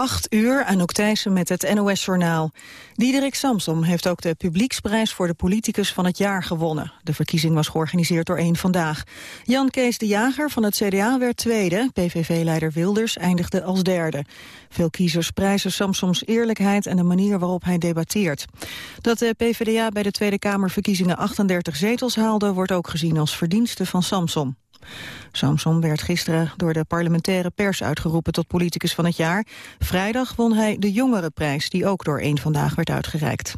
8 uur, Anouk Thijssen met het NOS-journaal. Diederik Samsom heeft ook de publieksprijs voor de politicus van het jaar gewonnen. De verkiezing was georganiseerd door één Vandaag. Jan Kees de Jager van het CDA werd tweede. PVV-leider Wilders eindigde als derde. Veel kiezers prijzen Samsoms eerlijkheid en de manier waarop hij debatteert. Dat de PvdA bij de Tweede Kamerverkiezingen 38 zetels haalde... wordt ook gezien als verdienste van Samsom. Samson werd gisteren door de parlementaire pers uitgeroepen tot politicus van het jaar. Vrijdag won hij de jongerenprijs die ook door één Vandaag werd uitgereikt.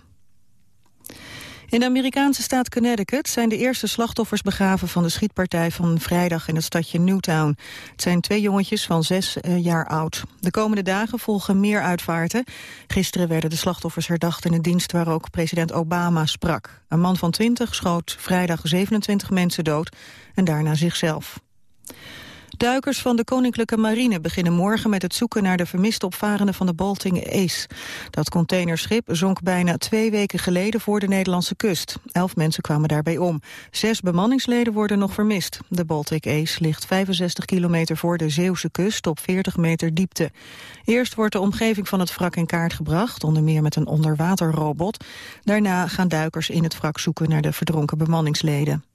In de Amerikaanse staat Connecticut zijn de eerste slachtoffers begraven van de schietpartij van vrijdag in het stadje Newtown. Het zijn twee jongetjes van zes eh, jaar oud. De komende dagen volgen meer uitvaarten. Gisteren werden de slachtoffers herdacht in een dienst waar ook president Obama sprak. Een man van 20 schoot vrijdag 27 mensen dood en daarna zichzelf. Duikers van de Koninklijke Marine beginnen morgen met het zoeken naar de vermiste opvarenden van de Baltic Ace. Dat containerschip zonk bijna twee weken geleden voor de Nederlandse kust. Elf mensen kwamen daarbij om. Zes bemanningsleden worden nog vermist. De Baltic Ace ligt 65 kilometer voor de Zeeuwse kust op 40 meter diepte. Eerst wordt de omgeving van het wrak in kaart gebracht, onder meer met een onderwaterrobot. Daarna gaan duikers in het wrak zoeken naar de verdronken bemanningsleden.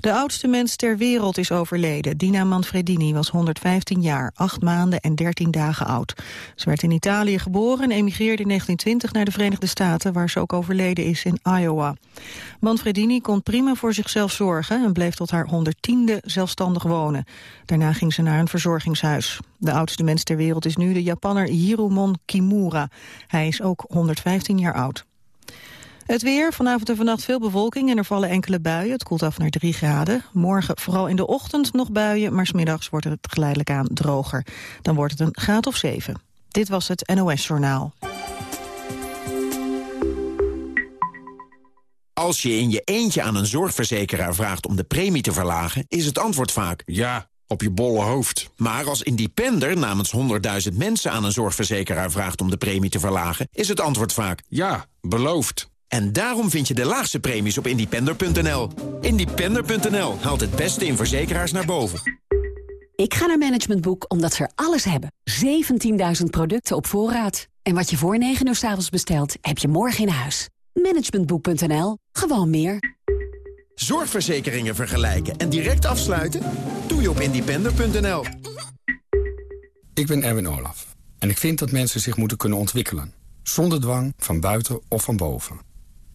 De oudste mens ter wereld is overleden. Dina Manfredini was 115 jaar, 8 maanden en 13 dagen oud. Ze werd in Italië geboren en emigreerde in 1920 naar de Verenigde Staten... waar ze ook overleden is in Iowa. Manfredini kon prima voor zichzelf zorgen... en bleef tot haar 110e zelfstandig wonen. Daarna ging ze naar een verzorgingshuis. De oudste mens ter wereld is nu de Japanner Hiromon Kimura. Hij is ook 115 jaar oud. Het weer, vanavond en vannacht veel bewolking en er vallen enkele buien. Het koelt af naar 3 graden. Morgen vooral in de ochtend nog buien, maar smiddags wordt het geleidelijk aan droger. Dan wordt het een graad of 7. Dit was het NOS Journaal. Als je in je eentje aan een zorgverzekeraar vraagt om de premie te verlagen... is het antwoord vaak... Ja, op je bolle hoofd. Maar als independer namens 100.000 mensen aan een zorgverzekeraar vraagt om de premie te verlagen... is het antwoord vaak... Ja, beloofd. En daarom vind je de laagste premies op independer.nl. Independer.nl haalt het beste in verzekeraars naar boven. Ik ga naar Management Boek omdat ze er alles hebben. 17.000 producten op voorraad. En wat je voor 9 uur s avonds bestelt, heb je morgen in huis. Managementboek.nl. Gewoon meer. Zorgverzekeringen vergelijken en direct afsluiten? Doe je op independer.nl. Ik ben Erwin Olaf. En ik vind dat mensen zich moeten kunnen ontwikkelen. Zonder dwang, van buiten of van boven.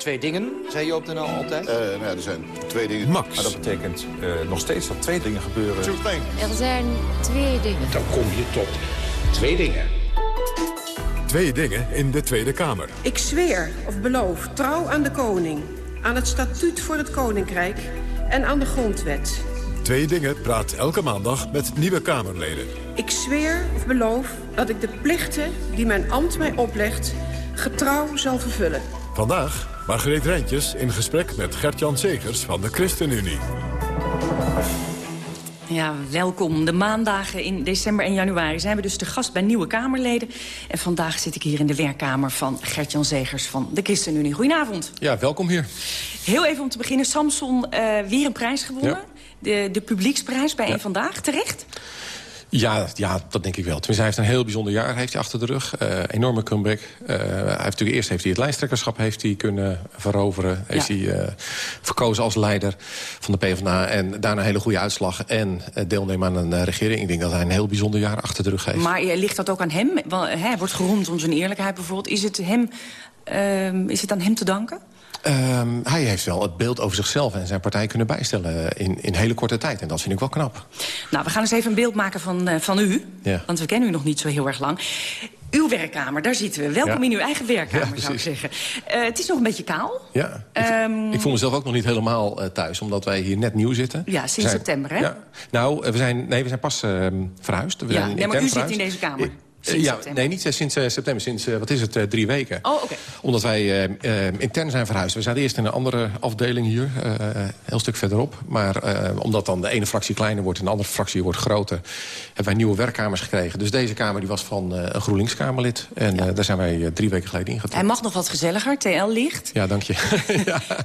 Twee dingen, zei je op de NL altijd? Uh, nou ja, er zijn twee dingen. Max. Maar dat betekent uh, nog steeds dat twee dingen gebeuren. Er zijn twee dingen. Dan kom je tot twee dingen. Twee dingen in de Tweede Kamer. Ik zweer of beloof trouw aan de koning, aan het statuut voor het koninkrijk en aan de grondwet. Twee dingen praat elke maandag met nieuwe Kamerleden. Ik zweer of beloof dat ik de plichten die mijn ambt mij oplegt getrouw zal vervullen. Vandaag Margreet Rijntjes in gesprek met Gert-Jan Segers van de ChristenUnie. Ja, welkom. De maandagen in december en januari zijn we dus de gast bij nieuwe Kamerleden. En vandaag zit ik hier in de werkkamer van Gert-Jan Zegers van de ChristenUnie. Goedenavond. Ja, welkom hier. Heel even om te beginnen. Samson, uh, weer een prijs gewonnen. Ja. De, de publieksprijs bij ja. een Vandaag. Terecht? Ja, ja, dat denk ik wel. Tenminste, hij heeft een heel bijzonder jaar heeft hij achter de rug. Uh, enorme comeback. Uh, hij heeft natuurlijk eerst heeft hij het lijsttrekkerschap heeft hij kunnen veroveren. Heeft ja. hij uh, verkozen als leider van de PvdA. En daarna een hele goede uitslag. En deelnemen aan een regering. Ik denk dat hij een heel bijzonder jaar achter de rug heeft. Maar ligt dat ook aan hem? Want, hij wordt geroemd om zijn eerlijkheid bijvoorbeeld. Is het, hem, is het aan hem te danken? Um, hij heeft wel het beeld over zichzelf en zijn partij kunnen bijstellen in, in hele korte tijd. En dat vind ik wel knap. Nou, we gaan eens even een beeld maken van, uh, van u. Ja. Want we kennen u nog niet zo heel erg lang. Uw werkkamer, daar zitten we. Welkom ja. in uw eigen werkkamer, ja, zou ik zeggen. Uh, het is nog een beetje kaal. Ja, um, ik, ik, voel mezelf ook nog niet helemaal uh, thuis, omdat wij hier net nieuw zitten. Ja, sinds zijn, september, hè? Ja. Nou, we zijn, nee, we zijn pas uh, verhuisd. We ja, zijn nee, maar u verhuisd. zit in deze kamer. Sinds ja, september? nee, niet eh, sinds eh, september. Sinds, eh, wat is het, eh, drie weken. Oh, oké. Omdat wij eh, eh, intern zijn verhuisd. We zaten eerst in een andere afdeling hier, eh, een heel stuk verderop. Maar eh, omdat dan de ene fractie kleiner wordt en de andere fractie wordt groter... hebben wij nieuwe werkkamers gekregen. Dus deze kamer die was van eh, een GroenLinks-Kamerlid. En eh, daar zijn wij eh, drie weken geleden Hij ingetrokken. mag nog wat gezelliger, TL-licht. Ja, dank je.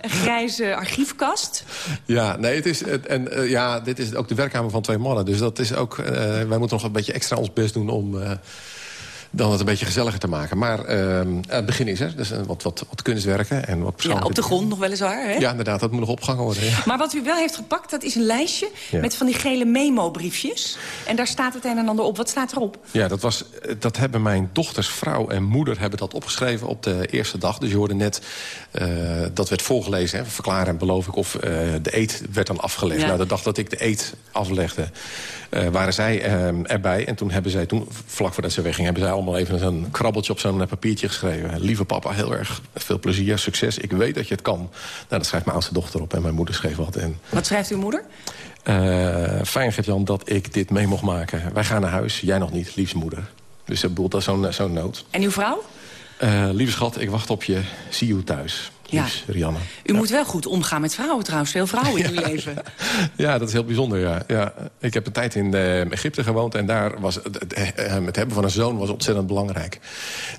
Een grijze archiefkast. Ja, nee, het is, het, en, eh, ja, dit is ook de werkkamer van twee mannen. Dus dat is ook, eh, wij moeten nog een beetje extra ons best doen om... eh, dan het een beetje gezelliger te maken. Maar eh, het begin is er. Dus eh, wat, wat, wat kunstwerken en wat Ja, persoonlijke op de grond nog weliswaar, hè? Ja, inderdaad, dat moet nog opgehangen worden. Ja. Maar wat u wel heeft gepakt, dat is een lijstje... Ja. met van die gele memo-briefjes. En daar staat het een en ander op. Wat staat erop? Ja, dat, was, dat hebben mijn dochters vrouw en moeder hebben dat opgeschreven op de eerste dag. Dus je hoorde net, eh, dat werd voorgelezen, hè, verklaren en beloof ik... of eh, de eet werd dan afgelegd. Ja. Nou, de dag dat ik de eet aflegde, eh, waren zij eh, erbij. En toen hebben zij, toen, vlak voordat ze weggingen... hebben zij allemaal even een krabbeltje op zo'n eh, papiertje geschreven. Lieve papa, heel erg veel plezier, succes. Ik weet dat je het kan. Nou, dat schrijft mijn oudste dochter op en mijn moeder schreef wat. En Wat schrijft uw moeder? eh, fijn, Gert-Jan, dat ik dit mee mocht maken. Wij gaan naar huis, jij nog niet, liefst moeder. Dus dat bedoelt dat is zo'n zo'n noot. En uw vrouw? Eh, lieve schat, ik wacht op je. See you thuis. Ja. Rianne. U moet wel goed omgaan met vrouwen trouwens. Veel vrouwen in uw leven. Ja, dat is heel bijzonder, ja. ja. Ik heb een tijd in eh, Egypte gewoond... en daar was het, het, eh, het hebben van een zoon was ontzettend belangrijk.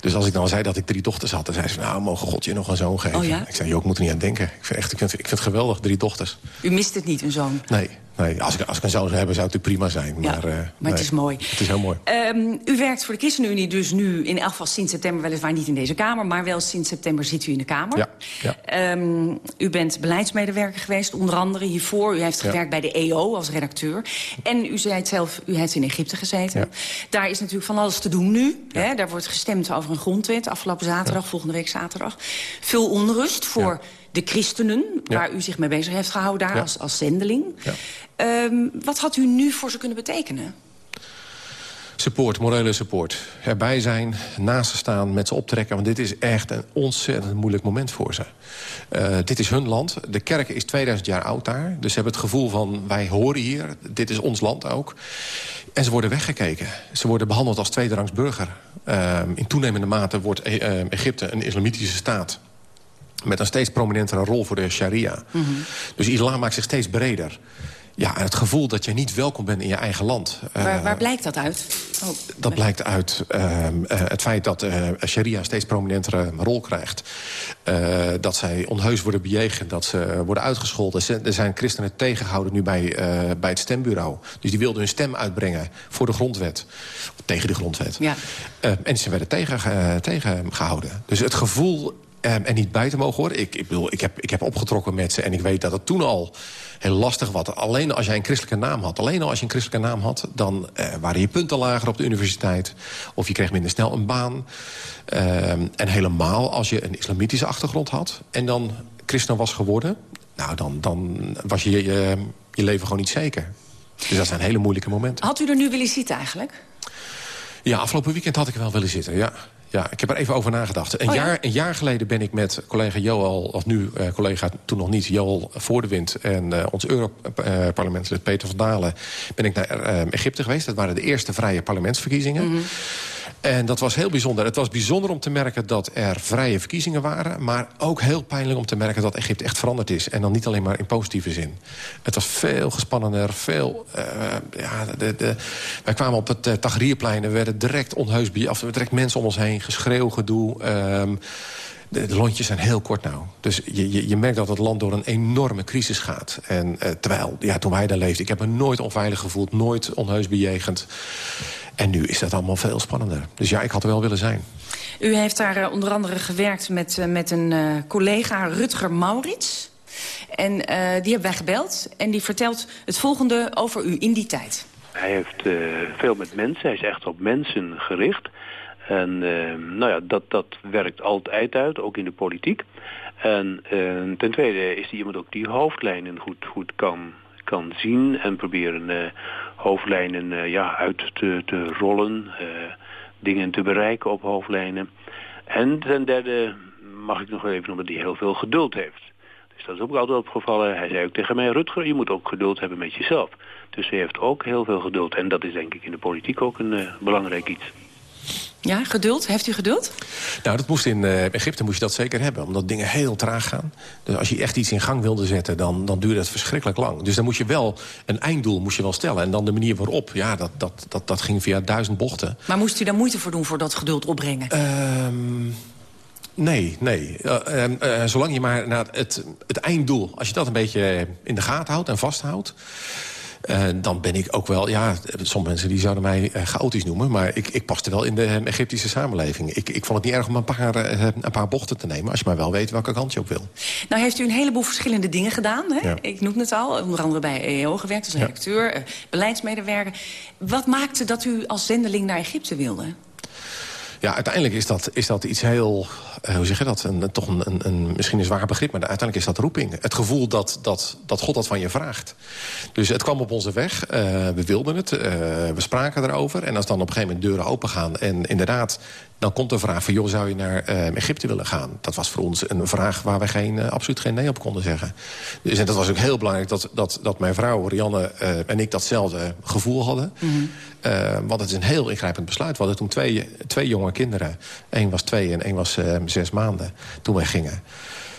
Dus als ik dan zei dat ik drie dochters had... dan zei ze, nou, mogen God je nog een zoon geven? Oh ja? Ik zei, joh, ik moet er niet aan denken. Ik vind, echt, ik, vind, ik vind het geweldig, drie dochters. U mist het niet, een zoon. Nee, nee. Als, ik, als ik een zou hebben, zou het prima zijn. Ja, Maar, eh, maar nee. het is mooi. Het is heel mooi. Ehm, u werkt voor de ChristenUnie dus nu in elk geval sinds september... weliswaar niet in deze Kamer, maar wel sinds september zit u in de Kamer. Ja, ja. Ehm, u bent beleidsmedewerker geweest, onder andere hiervoor. U heeft Ja. gewerkt bij de EO als redacteur. En u zei het zelf, u heeft in Egypte gezeten. Ja. Daar is natuurlijk van alles te doen nu. Hè? Daar wordt gestemd over een grondwet afgelopen zaterdag, volgende week zaterdag. Veel onrust voor Ja. De christenen, waar u zich mee bezig heeft gehouden daar als, als zendeling. Ehm, wat had u nu voor ze kunnen betekenen? Support, morele support. Erbij zijn, naast ze staan, met ze optrekken. Want dit is echt een ontzettend moeilijk moment voor ze. Eh, dit is hun land. De kerk is 2000 jaar oud daar. Dus ze hebben het gevoel van, wij horen hier. Dit is ons land ook. En ze worden weggekeken. Ze worden behandeld als tweederangs burger. Eh, in toenemende mate wordt E- eh, Egypte een islamitische staat met een steeds prominentere rol voor de sharia. Dus islam maakt zich steeds breder. Ja, en het gevoel dat je niet welkom bent in je eigen land. eh, Waar, waar blijkt dat uit? Oh, dat blijkt uit ehm, eh, het feit dat eh, sharia een steeds prominentere rol krijgt. Dat zij onheus worden bejegend, dat ze worden uitgescholden. Er zijn christenen tegengehouden nu bij, bij het stembureau. Dus die wilden hun stem uitbrengen voor de grondwet. Of tegen de grondwet. Ja. En ze werden tegen, eh, tegengehouden. Dus het gevoel um, er niet bij te mogen horen. Ik, ik, bedoel, ik, heb, ik heb opgetrokken met ze en ik weet dat het toen al heel lastig was. Alleen als jij een christelijke naam had. Alleen al als je een christelijke naam had... dan eh, waren je punten lager op de universiteit. Of je kreeg minder snel een baan. Um, en helemaal als je een islamitische achtergrond had... en dan christen was geworden... nou, dan, dan was je, je je leven gewoon niet zeker. Dus dat zijn hele moeilijke momenten. Had u er nu willen zitten eigenlijk? Ja, afgelopen weekend had ik er wel willen zitten, ja. Ja, ik heb er even over nagedacht. Een, Oh ja? jaar, een jaar geleden ben ik met collega Joel, of nu eh, collega toen nog niet, Joel voor de wind en eh, ons Europarlementslid Peter van Dalen, ben ik naar eh, Egypte geweest. Dat waren de eerste vrije parlementsverkiezingen. Mhm. En dat was heel bijzonder. Het was bijzonder om te merken dat er vrije verkiezingen waren... maar ook heel pijnlijk om te merken dat Egypte echt veranderd is. En dan niet alleen maar in positieve zin. Het was veel gespannender, veel... Uh, ja, de, de, wij kwamen op het uh, Tahrirplein en werden direct onheus... Of direct mensen om ons heen, geschreeuw, gedoe... Um, de, de, lontjes zijn heel kort nou. Dus je, je, je, merkt dat het land door een enorme crisis gaat. En uh, terwijl, ja, toen wij daar leefden... ik heb me nooit onveilig gevoeld, nooit onheus bejegend. En nu is dat allemaal veel spannender. Dus ja, ik had er wel willen zijn. U heeft daar uh, onder andere gewerkt met, uh, met een uh, collega, Rutger Maurits. En die hebben wij gebeld. En die vertelt het volgende over u in die tijd. Hij heeft veel met mensen. Hij is echt op mensen gericht. En nou ja, dat, dat werkt altijd uit, ook in de politiek. En ten tweede is hij iemand ook die hoofdlijnen goed, goed kan, kan zien... en proberen uh, hoofdlijnen uh, ja, uit te, te rollen, uh, dingen te bereiken op hoofdlijnen. En ten derde mag ik nog even noemen dat hij heel veel geduld heeft. Dus dat is ook altijd opgevallen. Hij zei ook tegen mij, Rutger, je moet ook geduld hebben met jezelf. Dus hij heeft ook heel veel geduld. En dat is denk ik in de politiek ook een belangrijk iets. Ja, geduld. Heeft u geduld? Nou, dat moest in uh, Egypte moest je dat zeker hebben. Omdat dingen heel traag gaan. Dus als je echt iets in gang wilde zetten, dan, dan duurde het verschrikkelijk lang. Dus dan moest je wel een einddoel moest je wel stellen. En dan de manier waarop, ja, dat, dat, dat, dat ging via duizend bochten. Maar moest u daar moeite voor doen voor dat geduld opbrengen? Um, Nee, nee. Uh, uh, zolang je maar naar het, het einddoel... als je dat een beetje in de gaten houdt en vasthoudt... Uh, dan ben ik ook wel... Ja, sommige mensen die zouden mij uh, chaotisch noemen... maar ik, ik paste wel in de Egyptische samenleving. Ik, ik vond het niet erg om een paar, een paar bochten te nemen... als je maar wel weet welke kant je op wil. Nou heeft u een heleboel verschillende dingen gedaan. Hè? Ja. Ik noem het al, onder andere bij EO gewerkt als redacteur... Ja. beleidsmedewerker. Wat maakte dat u als zendeling naar Egypte wilde? Ja, uiteindelijk is dat, is dat iets heel... Uh, hoe zeg je dat? Een, toch een, een, misschien een zwaar begrip, maar uiteindelijk is dat roeping. Het gevoel dat, dat, dat God dat van je vraagt. Dus het kwam op onze weg. Uh, we wilden het. Uh, we spraken erover. En als dan op een gegeven moment deuren open gaan... en inderdaad dan komt de vraag van, joh, zou je naar uh, Egypte willen gaan? Dat was voor ons een vraag waar wij geen, uh, absoluut geen nee op konden zeggen. Dus en dat was ook heel belangrijk dat, dat, dat mijn vrouw, Rianne uh, en ik datzelfde gevoel hadden. Mm -hmm. want het is een heel ingrijpend besluit. We hadden toen twee, twee jonge kinderen. Eén was twee en één was zes maanden toen wij gingen.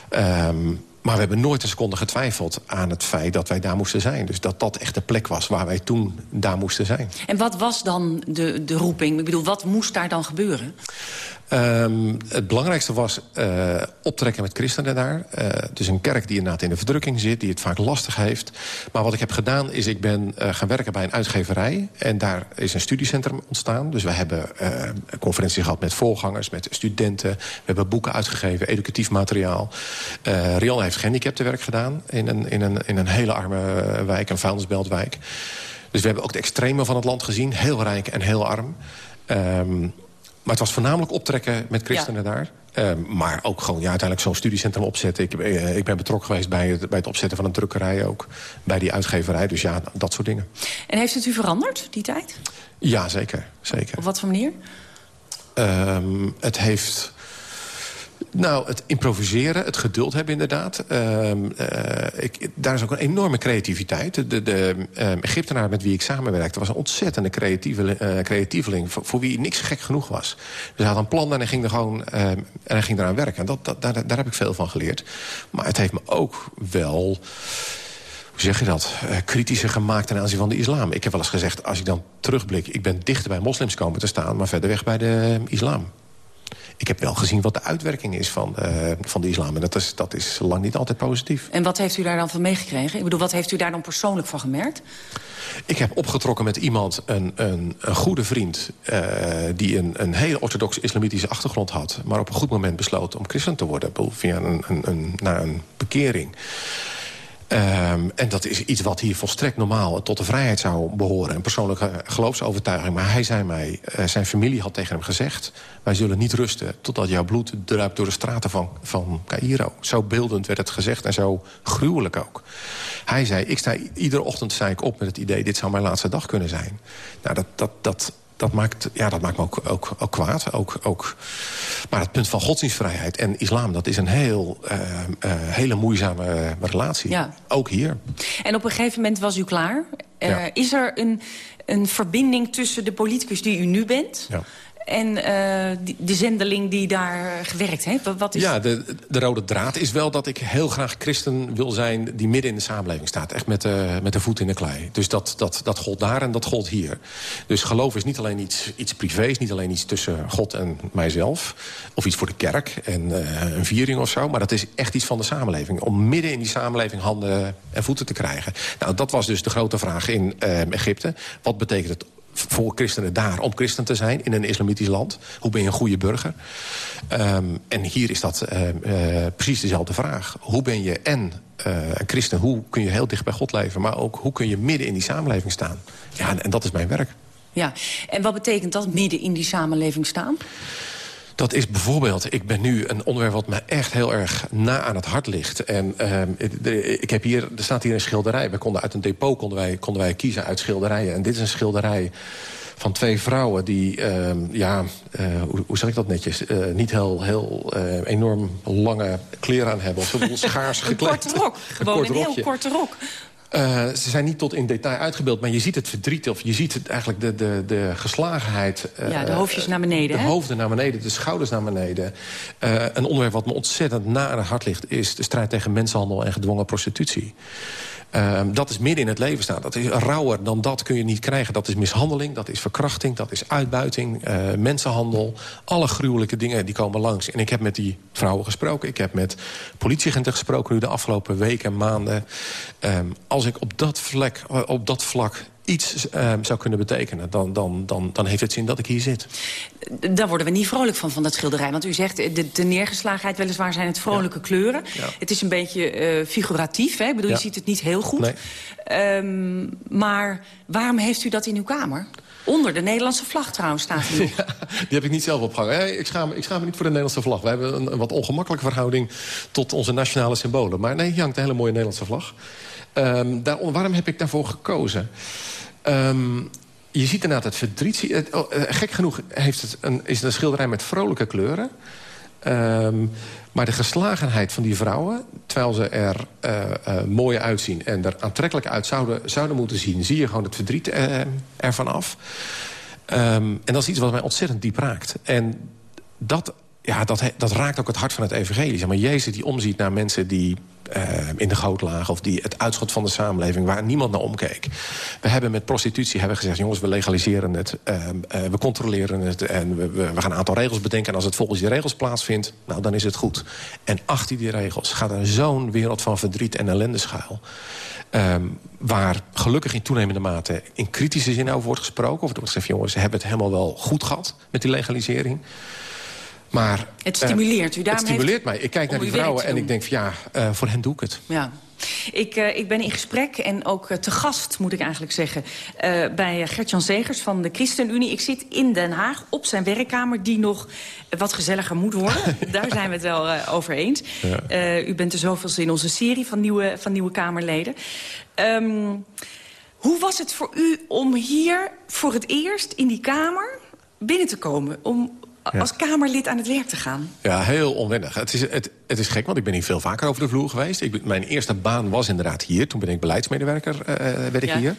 Um, maar we hebben nooit een seconde getwijfeld aan het feit dat wij daar moesten zijn. Dus dat dat echt de plek was waar wij toen daar moesten zijn. En wat was dan de, de roeping? Ik bedoel, wat moest daar dan gebeuren? Um, het belangrijkste was uh, optrekken met christenen daar. Het is een kerk die inderdaad in de verdrukking zit, die het vaak lastig heeft. Maar wat ik heb gedaan is, ik ben uh, gaan werken bij een uitgeverij. En daar is een studiecentrum ontstaan. Dus we hebben een conferentie gehad met voorgangers, met studenten. We hebben boeken uitgegeven, educatief materiaal. Rian heeft gehandicaptenwerk gedaan in een, in, een, in een hele arme wijk, een vuilnisbeltwijk. Dus we hebben ook de extreme van het land gezien. Heel rijk en heel arm. Um, maar het was voornamelijk optrekken met christenen ja. daar. Uh, maar ook gewoon ja, uiteindelijk zo'n studiecentrum opzetten. Ik, uh, ik ben betrokken geweest bij het, bij het opzetten van een drukkerij ook. Bij die uitgeverij, dus ja, dat soort dingen. En heeft het u veranderd, die tijd? Ja, zeker. zeker. Op wat voor manier? Um, het heeft... Nou, het improviseren, het geduld hebben inderdaad. Uh, uh, ik, daar is ook een enorme creativiteit. De, de, uh, Egyptenaar met wie ik samenwerkte... was een ontzettende creatieve, uh, creatieveling... Voor, voor, wie niks gek genoeg was. Dus hij had een plan en hij ging, er gewoon, en hij ging eraan werken. En dat, dat, daar, heb ik veel van geleerd. Maar het heeft me ook wel hoe zeg je dat, uh, kritischer gemaakt ten aanzien van de islam. Ik heb wel eens gezegd, als ik dan terugblik... ik ben dichter bij moslims komen te staan... maar verder weg bij de islam ik heb wel gezien wat de uitwerking is van, uh, van de islam. En dat is, dat is lang niet altijd positief. En wat heeft u daar dan van meegekregen? Ik bedoel, wat heeft u daar dan persoonlijk van gemerkt? Ik heb opgetrokken met iemand, een, een, een goede vriend... Uh, die een, een hele orthodoxe islamitische achtergrond had... maar op een goed moment besloot om christen te worden... via een, een, een, na een bekering. Um, en dat is iets wat hier volstrekt normaal tot de vrijheid zou behoren. Een persoonlijke geloofsovertuiging. Maar hij zei mij, uh, zijn familie had tegen hem gezegd... wij zullen niet rusten totdat jouw bloed druipt door de straten van, van Cairo. Zo beeldend werd het gezegd en zo gruwelijk ook. Hij zei, ik sta iedere ochtend zei ik op met het idee... dit zou mijn laatste dag kunnen zijn. Nou, dat, dat, dat, dat maakt, ja, dat maakt me ook, ook, ook kwaad. Ook, ook. Maar het punt van godsdienstvrijheid en islam... dat is een heel, uh, uh, hele moeizame relatie. Ja. Ook hier. En op een gegeven moment was u klaar. Uh, ja. Is er een, een verbinding tussen de politicus die u nu bent... Ja en die, de zendeling die daar gewerkt heeft? Wat is ja, de, de rode draad is wel dat ik heel graag christen wil zijn... die midden in de samenleving staat. Echt met de, met de voet in de klei. Dus dat, dat, dat gold daar en dat gold hier. Dus geloof is niet alleen iets, iets privés... niet alleen iets tussen God en mijzelf... of iets voor de kerk en een viering of zo... maar dat is echt iets van de samenleving. Om midden in die samenleving handen en voeten te krijgen. Nou, dat was dus de grote vraag in Egypte. Wat betekent het voor christenen daar om christen te zijn in een islamitisch land. Hoe ben je een goede burger? Um, en hier is dat uh, uh, precies dezelfde vraag. Hoe ben je en uh, een christen, hoe kun je heel dicht bij God leven... maar ook hoe kun je midden in die samenleving staan? Ja, en, en dat is mijn werk. Ja, en wat betekent dat, midden in die samenleving staan? Dat is bijvoorbeeld, ik ben nu een onderwerp wat me echt heel erg na aan het hart ligt. En uh, ik heb hier, er staat hier een schilderij. We konden uit een depot konden wij, konden wij kiezen uit schilderijen. En dit is een schilderij van twee vrouwen die, uh, ja, uh, hoe, hoe zeg ik dat netjes... Uh, niet heel, heel uh, enorm lange kleren aan hebben. Of schaars gekleed. Een korte rok, gewoon een, een heel korte rok. Uh, ze zijn niet tot in detail uitgebeeld, maar je ziet het verdriet... of je ziet het eigenlijk de, de, de geslagenheid. Uh, ja, de hoofdjes naar beneden, De hè? hoofden naar beneden, de schouders naar beneden. Uh, een onderwerp wat me ontzettend na aan het hart ligt... is de strijd tegen mensenhandel en gedwongen prostitutie. Uh, dat is midden in het leven staan. Dat is rauwer dan dat kun je niet krijgen. Dat is mishandeling, dat is verkrachting, dat is uitbuiting, uh, mensenhandel. Alle gruwelijke dingen die komen langs. En ik heb met die vrouwen gesproken. Ik heb met politieagenten gesproken nu de afgelopen weken en maanden. Um, als ik op dat, vlek, op dat vlak iets uh, zou kunnen betekenen... Dan, dan, dan, dan heeft het zin dat ik hier zit. Daar worden we niet vrolijk van, van dat schilderij. Want u zegt, de, de neergeslagenheid, weliswaar zijn het vrolijke ja. kleuren. Ja. Het is een beetje uh, figuratief, hè? Ik bedoel, ja. je ziet het niet heel goed. Nee. Um, maar waarom heeft u dat in uw kamer? Onder de Nederlandse vlag trouwens staat ja, die heb ik niet zelf opgehangen. Ik, schaam, ik schaam me niet voor de Nederlandse vlag. We hebben een, een, wat ongemakkelijke verhouding tot onze nationale symbolen. Maar nee, hier hangt een hele mooie Nederlandse vlag. Um, daar, waarom heb ik daarvoor gekozen? Um, je ziet inderdaad het verdriet. Het, oh, uh, gek genoeg heeft het een, is het een schilderij met vrolijke kleuren. Um, maar de geslagenheid van die vrouwen, terwijl ze er uh, mooi uitzien... en er aantrekkelijk uit zouden, zouden moeten zien... zie je gewoon het verdriet ervan af. Um, en dat is iets wat mij ontzettend diep raakt. En dat, ja, dat, dat raakt ook het hart van het evangelie. Zeg maar, Jezus die omziet naar mensen die in de goot lagen... of die het uitschot van de samenleving waar niemand naar omkeek. We hebben met prostitutie hebben gezegd... jongens, we legaliseren het, uh, uh, we controleren het... en we, we, gaan een aantal regels bedenken... en als het volgens die regels plaatsvindt, nou, dan is het goed. En achter die regels gaat er zo'n wereld van verdriet en ellende schuil... Um, waar gelukkig in toenemende mate in kritische zin over wordt gesproken. Of er wordt gezegd, jongens, hebben het helemaal wel goed gehad met die legalisering. Maar, het stimuleert u. Het stimuleert mij. Ik kijk naar die vrouwen en ik denk van ja, uh, voor hen doe ik het. Ja. Ik, uh, ik ben in gesprek en ook uh, te gast, moet ik eigenlijk zeggen... Bij Gertjan Zegers van de ChristenUnie. Ik zit in Den Haag op zijn werkkamer... die nog wat gezelliger moet worden. Daar zijn we het wel over eens. Ja. u bent er zoveelste in onze serie van nieuwe, van nieuwe Kamerleden. Um, hoe was het voor u om hier voor het eerst in die Kamer binnen te komen? Om. Als Kamerlid aan het werk te gaan? Ja, heel onwennig. Het is, het, het is gek, want ik ben hier veel vaker over de vloer geweest. Ik, mijn eerste baan was inderdaad hier. Toen ben ik beleidsmedewerker, uh, werd ik ja. hier.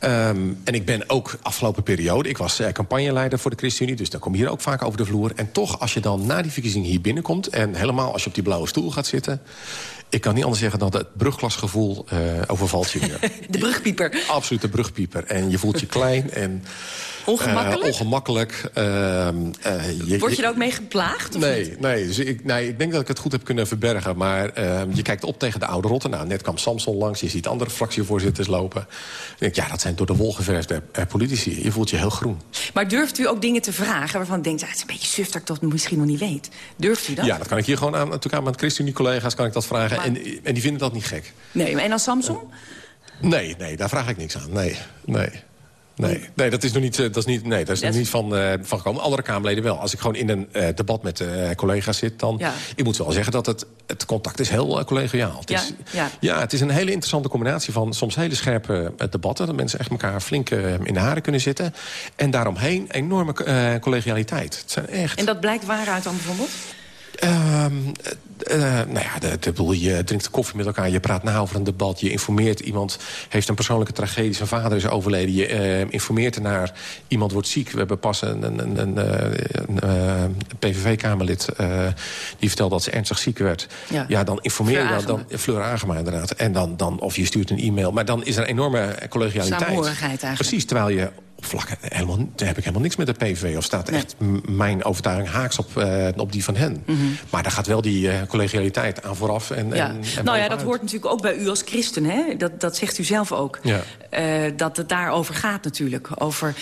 Um, en ik ben ook afgelopen periode... ik was uh, campagneleider voor de ChristenUnie... dus dan kom je hier ook vaak over de vloer. En toch, als je dan na die verkiezing hier binnenkomt... en helemaal als je op die blauwe stoel gaat zitten... Ik kan niet anders zeggen dan het brugklasgevoel uh, overvalt je weer. De brugpieper. Absoluut, de brugpieper. En je voelt je klein en... Ongemakkelijk? Uh, ongemakkelijk. Uh, je, Word je er ook mee geplaagd? Nee, nee, dus ik, nee, ik denk dat ik het goed heb kunnen verbergen. Maar ehm, je kijkt op tegen de oude rotten. Nou, net kwam Samson langs, je ziet andere fractievoorzitters lopen. Denk, ja, dat zijn door de wol geverfde politici. Je voelt je heel groen. Maar durft u ook dingen te vragen waarvan u denkt... Ah, het is een beetje suf dat ik dat misschien nog niet weet. Durft u dat? Ja, dat kan ik hier gewoon aan, natuurlijk aan mijn ChristenUnie-collega's kan ik dat vragen. Maar... En, en die vinden dat niet gek. Nee, en dan Samson? Nee, nee, daar vraag ik niks aan. Nee, nee. Nee, nee, dat is nog niet, dat is niet, nee, dat is nog niet van, uh, van gekomen. Andere Kamerleden wel. Als ik gewoon in een uh, debat met uh, collega's zit, dan... Ja. Ik moet wel zeggen dat het, het contact is heel collegiaal. Het ja, is, ja. ja, het is een hele interessante combinatie van soms hele scherpe debatten. Dat mensen echt elkaar flink in de haren kunnen zitten. En daaromheen enorme collegialiteit. Het zijn echt... En dat blijkt waaruit dan bijvoorbeeld? Uh, uh, nou ja, de, de, de, je drinkt koffie met elkaar, je praat na over een debat... je informeert iemand, heeft een persoonlijke tragedie... zijn vader is overleden, je uh, informeert ernaar... iemand wordt ziek. We hebben pas een, een, een, een uh, PVV-kamerlid... die vertelde dat ze ernstig ziek werd. Ja, ja dan informeer je dan, dan... Fleur Agema, inderdaad. En dan, dan, of je stuurt een e-mail. Maar dan is er een enorme collegialiteit. Samenhorigheid eigenlijk. Precies, terwijl je vlakken helemaal, daar heb ik helemaal niks met de PVV. Of staat echt mijn overtuiging haaks op, uh, op die van hen. Mm -hmm. Maar daar gaat wel die uh, collegialiteit aan vooraf. En, ja. en, en nou ja, dat hoort natuurlijk ook bij u als christen. Hè? Dat, dat zegt u zelf ook. Ja. Uh, dat het daarover gaat natuurlijk. Over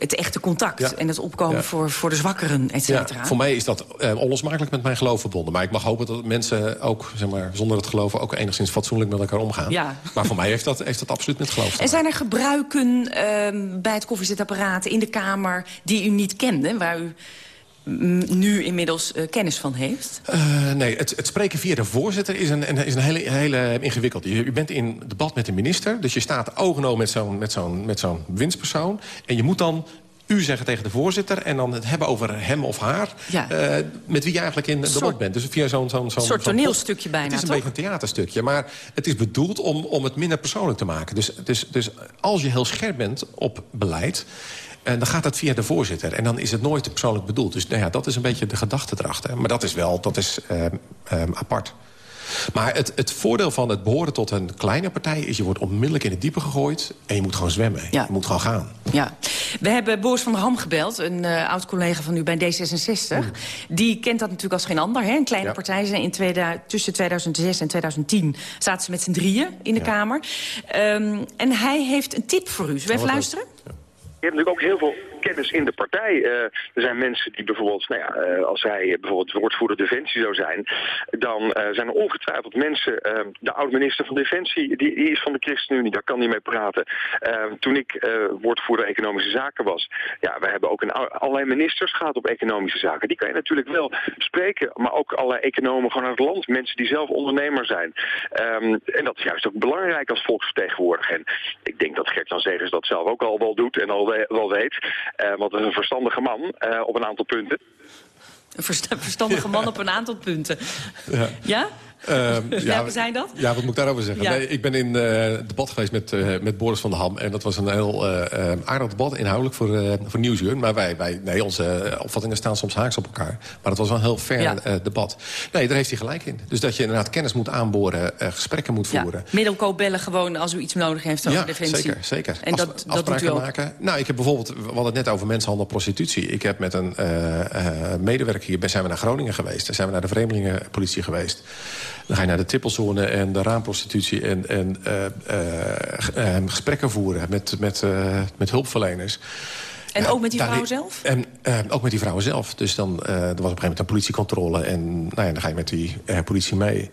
het echte contact ja. en het opkomen ja. voor, voor de zwakkeren, et cetera. Ja, voor mij is dat uh, onlosmakelijk met mijn geloof verbonden. Maar ik mag hopen dat mensen ook, zeg maar, zonder het geloven... ook enigszins fatsoenlijk met elkaar omgaan. Ja. Maar voor mij heeft dat, heeft dat absoluut met geloof En zijn er gebruiken uh, bij het koffiezetapparaat in de Kamer... die u niet kende, waar u nu inmiddels uh, kennis van heeft? Uh, nee, het, het, spreken via de voorzitter is een, is een hele, hele ingewikkeld. Je, je, bent in debat met de minister, dus je staat oog met zo'n zo'n zo winstpersoon. En je moet dan u zeggen tegen de voorzitter... en dan het hebben over hem of haar... Ja. eh, met wie je eigenlijk in de debat bent. Dus via zo'n zo'n zo'n soort zo'n- toneelstukje bijna, Het is een toch? beetje een theaterstukje. Maar het is bedoeld om, om het minder persoonlijk te maken. Dus, dus, dus als je heel scherp bent op beleid... En dan gaat dat via de voorzitter. En dan is het nooit persoonlijk bedoeld. Dus nou ja, dat is een beetje de gedachte erachter. Maar dat is wel, dat is ehm, ehm, apart. Maar het, het voordeel van het behoren tot een kleine partij... is je wordt onmiddellijk in het diepe gegooid... en je moet gewoon zwemmen. Je moet gewoon gaan. Ja. We hebben Boris van der Ham gebeld, een eh, oud-collega van u bij D66. Die kent dat natuurlijk als geen ander. Hè? Een kleine Ja. partij. Zijn in 2000 tussen 2006 en 2010 zaten ze met z'n drieën in de Kamer. Ehm, en hij heeft een tip voor u. Zullen we even luisteren? Je hebt ook heel veel kennis in de partij. Eh, er zijn mensen die bijvoorbeeld, nou ja, eh, als hij bijvoorbeeld woordvoerder Defensie zou zijn, dan eh, zijn er ongetwijfeld mensen, de oud-minister van Defensie, die, die is van de ChristenUnie, daar kan hij mee praten. Toen ik woordvoerder Economische Zaken was, ja, we hebben ook een, allerlei ministers gehad op economische zaken. Die kan je natuurlijk wel spreken, maar ook allerlei economen gewoon uit het land, mensen die zelf ondernemer zijn. Ehm, en dat is juist ook belangrijk als volksvertegenwoordiger. En ik denk dat Gert-Jan Zegers dat zelf ook al wel doet en al we- wel weet. Eh, want een verstandige man eh, op een aantal punten. Een versta- verstandige man op een aantal punten. Ja. Ja? Ehm, Welke zijn dat? Ja, wat moet ik daarover zeggen? Ja. Nee, ik ben in eh, debat geweest met, eh, met Boris van der Ham. En dat was een heel eh, aardig debat, inhoudelijk voor, voor Nieuwsuur. Maar wij, wij, nee, onze opvattingen staan soms haaks op elkaar. Maar het was wel een heel fair Ja. debat. Nee, daar heeft hij gelijk in. Dus dat je inderdaad kennis moet aanboren, gesprekken moet Ja. voeren. Middelkoop bellen gewoon als u iets nodig heeft over Ja, defensie. zeker, zeker. En dat, dat doet afspraken u ook. maken. Nou, ik heb bijvoorbeeld, we hadden het net over mensenhandel en prostitutie. Ik heb met een medewerker hier, zijn we naar Groningen geweest. Daar zijn we naar de vreemdelingenpolitie geweest. Dan ga je naar de tippelzone en de raamprostitutie... en, en eh, eh, eh, gesprekken voeren met, met, met hulpverleners. En ook met die vrouwen zelf? En ook met die vrouwen zelf. Dus dan, er was op een gegeven moment een politiecontrole... en nou ja, dan ga je met die politie mee.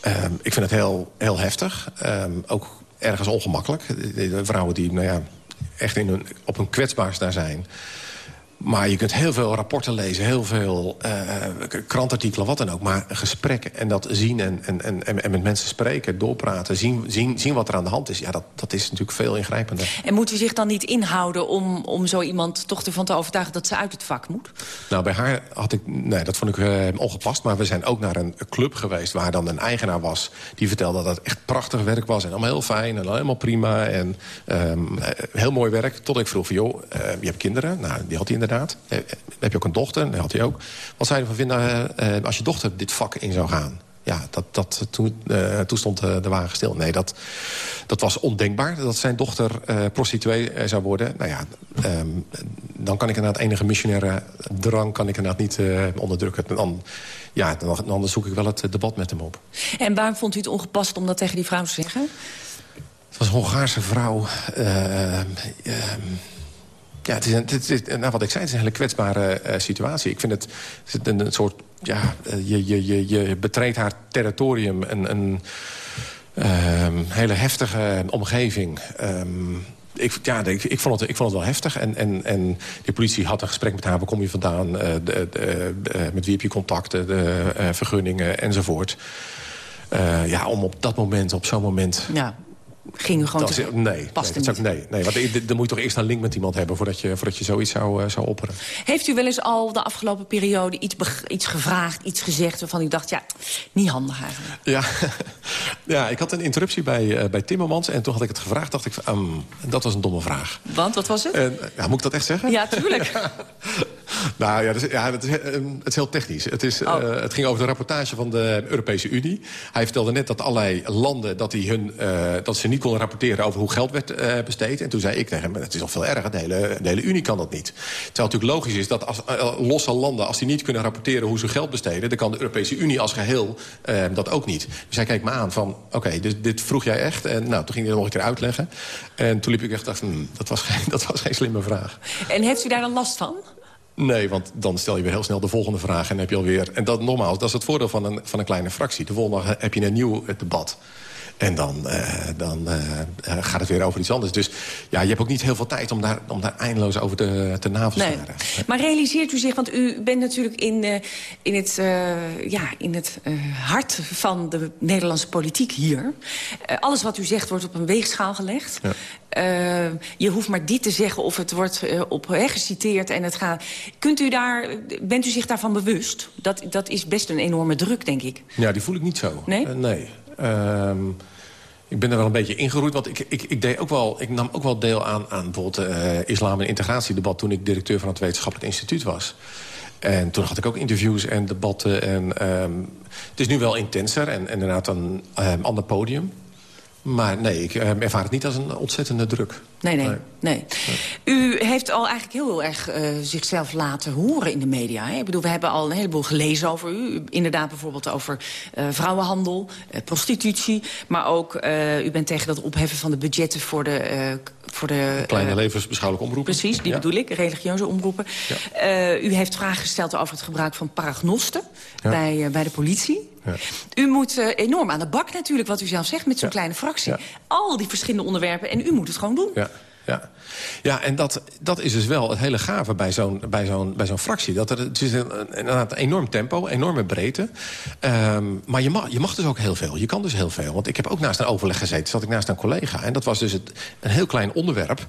Ehm, ik vind het heel, heel heftig. Ehm, ook ergens ongemakkelijk. De vrouwen die nou ja, echt in hun, op hun kwetsbaarst daar zijn... Maar je kunt heel veel rapporten lezen, heel veel k- krantartikelen, wat dan ook. Maar een gesprek en dat zien en, en, en, en met mensen spreken, doorpraten... zien, zien, zien wat er aan de hand is, ja, dat, dat is natuurlijk veel ingrijpender. En moet u zich dan niet inhouden om, om zo iemand toch ervan te overtuigen... dat ze uit het vak moet? Nou, bij haar had ik... Nee, dat vond ik eh, ongepast. Maar we zijn ook naar een club geweest waar dan een eigenaar was... die vertelde dat het echt prachtig werk was. En allemaal heel fijn en helemaal prima. En ehm, eh, heel mooi werk. Tot ik vroeg van, joh, je hebt kinderen? Nou, die had hij inderdaad. Eh, heb je ook een dochter? Dat had hij ook. Wat zou je ervan vinden eh, eh, als je dochter dit vak in zou gaan? Ja, dat, dat, toen, eh, toen stond eh, de wagen stil. Nee, dat, dat was ondenkbaar dat zijn dochter eh, prostituee eh, zou worden. Nou ja, ehm, dan kan ik inderdaad enige missionaire drang kan ik inderdaad niet eh, onderdrukken. Dan, ja, dan, dan zoek ik wel het debat met hem op. En waarom vond u het ongepast om dat tegen die vrouw te zeggen? Het was een Hongaarse vrouw. eh, ehm, ja, het is, een, nou, wat ik zei, het is een hele kwetsbare eh, situatie. Ik vind het, een, soort... Ja, eh, je, je, je, je betreedt haar territorium. Een, een ehm, hele heftige omgeving. Ehm, ik, ja, ik, ik, vond het, ik vond het wel heftig. En, en, en de politie had een gesprek met haar. Waar kom je vandaan? Eh, de, met wie heb je contacten? De vergunningen enzovoort. Ja, om op dat moment, op zo'n moment... Ja, ging u gewoon Dat te... is- nee, nee, dat zou nee, nee, want dan moet je toch eerst een link met iemand hebben... voordat je, voordat je zoiets zou, eh, zou opperen. Heeft u wel eens al de afgelopen periode iets, iets gevraagd, iets gezegd... waarvan u dacht, ja, niet handig eigenlijk? Ja, ja ik had een interruptie bij, eh, bij Timmermans... en toen had ik het gevraagd, dacht ik, ehm, dat was een domme vraag. Want, wat was het? En, ja, moet ik dat echt zeggen? Ja, tuurlijk. Nou ja, dat is, ja dat, is, eh, het is heel technisch. Het, is, Oh. eh, het ging over de rapportage van de Europese Unie. Hij vertelde net dat allerlei landen dat, die hun, eh, dat ze niet konden rapporteren over hoe geld werd besteed. En toen zei ik tegen hem, het is nog veel erger, de hele, de hele Unie kan dat niet. Terwijl het natuurlijk logisch is dat als, losse landen, als die niet kunnen rapporteren hoe ze geld besteden, dan kan de Europese Unie als geheel eh, dat ook niet. Dus hij keek me aan van, oké, dit vroeg jij echt? En nou, toen ging hij dat nog een keer uitleggen. En toen liep ik echt, dacht, hmm, dat, was geen, dat was geen slimme vraag. En heeft u daar dan last van? Nee, want dan stel je weer heel snel de volgende vraag en heb je alweer... En dat, nogmaals, dat is het voordeel van een, van een kleine fractie. De volgende heb je een nieuw eh, debat. En dan, uh, dan uh, gaat het weer over iets anders. Dus ja, je hebt ook niet heel veel tijd om daar, om daar eindeloos over te, te navelstaren. Nee. Maar realiseert u zich, want u bent natuurlijk in, uh, in het, ja, in het hart van de Nederlandse politiek hier. alles wat u zegt wordt op een weegschaal gelegd. Ja. Je hoeft maar dit te zeggen of het wordt op geciteerd en het gaat. Kunt u daar, bent u zich daarvan bewust? Dat, dat is best een enorme druk, denk ik. Ja, die voel ik niet zo. Nee? Nee. Um, ik ben er wel een beetje ingeroeid, want ik, ik, ik, deed ook wel, ik nam ook wel deel aan... aan bijvoorbeeld uh, islam- en integratiedebat... toen ik directeur van het wetenschappelijk instituut was. En toen had ik ook interviews en debatten. En, um, het is nu wel intenser en, inderdaad een um, ander podium. Maar nee, ik uh, ervaar het niet als een ontzettende druk. Nee, nee, nee. nee. U heeft al eigenlijk heel erg uh, zichzelf laten horen in de media. Hè? Ik bedoel, we hebben al een heleboel gelezen over u. Inderdaad bijvoorbeeld over uh, vrouwenhandel, prostitutie. Maar ook, u bent tegen dat opheffen van de budgetten voor de... voor de Kleine levensbeschouwelijke omroepen. Precies, die ja. bedoel ik, religieuze omroepen. Ja. u heeft vragen gesteld over het gebruik van paragnosten ja. bij, bij de politie. Ja. U moet uh, enorm aan de bak natuurlijk, wat u zelf zegt, met zo'n ja. kleine fractie. Ja. Al die verschillende onderwerpen en u moet het gewoon doen. Ja. Ja, ja en dat, dat is dus wel het hele gave bij zo'n zo'n zo'n fractie. Dat er, het is een, inderdaad een enorm tempo, enorme breedte. Um, maar je mag, je mag dus ook heel veel. Je kan dus heel veel. Want ik heb ook naast een overleg gezeten, zat ik naast een collega. En dat was dus het, een heel klein onderwerp.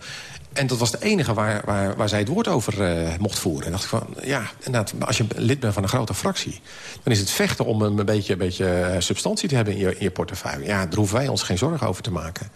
En dat was de enige waar, waar, waar zij het woord over uh, mocht voeren. En dacht ik van, ja, inderdaad, als je lid bent van een grote fractie... dan is het vechten om een beetje, een beetje substantie te hebben in je, in je portefeuille. Ja, daar hoeven wij ons geen zorgen over te maken.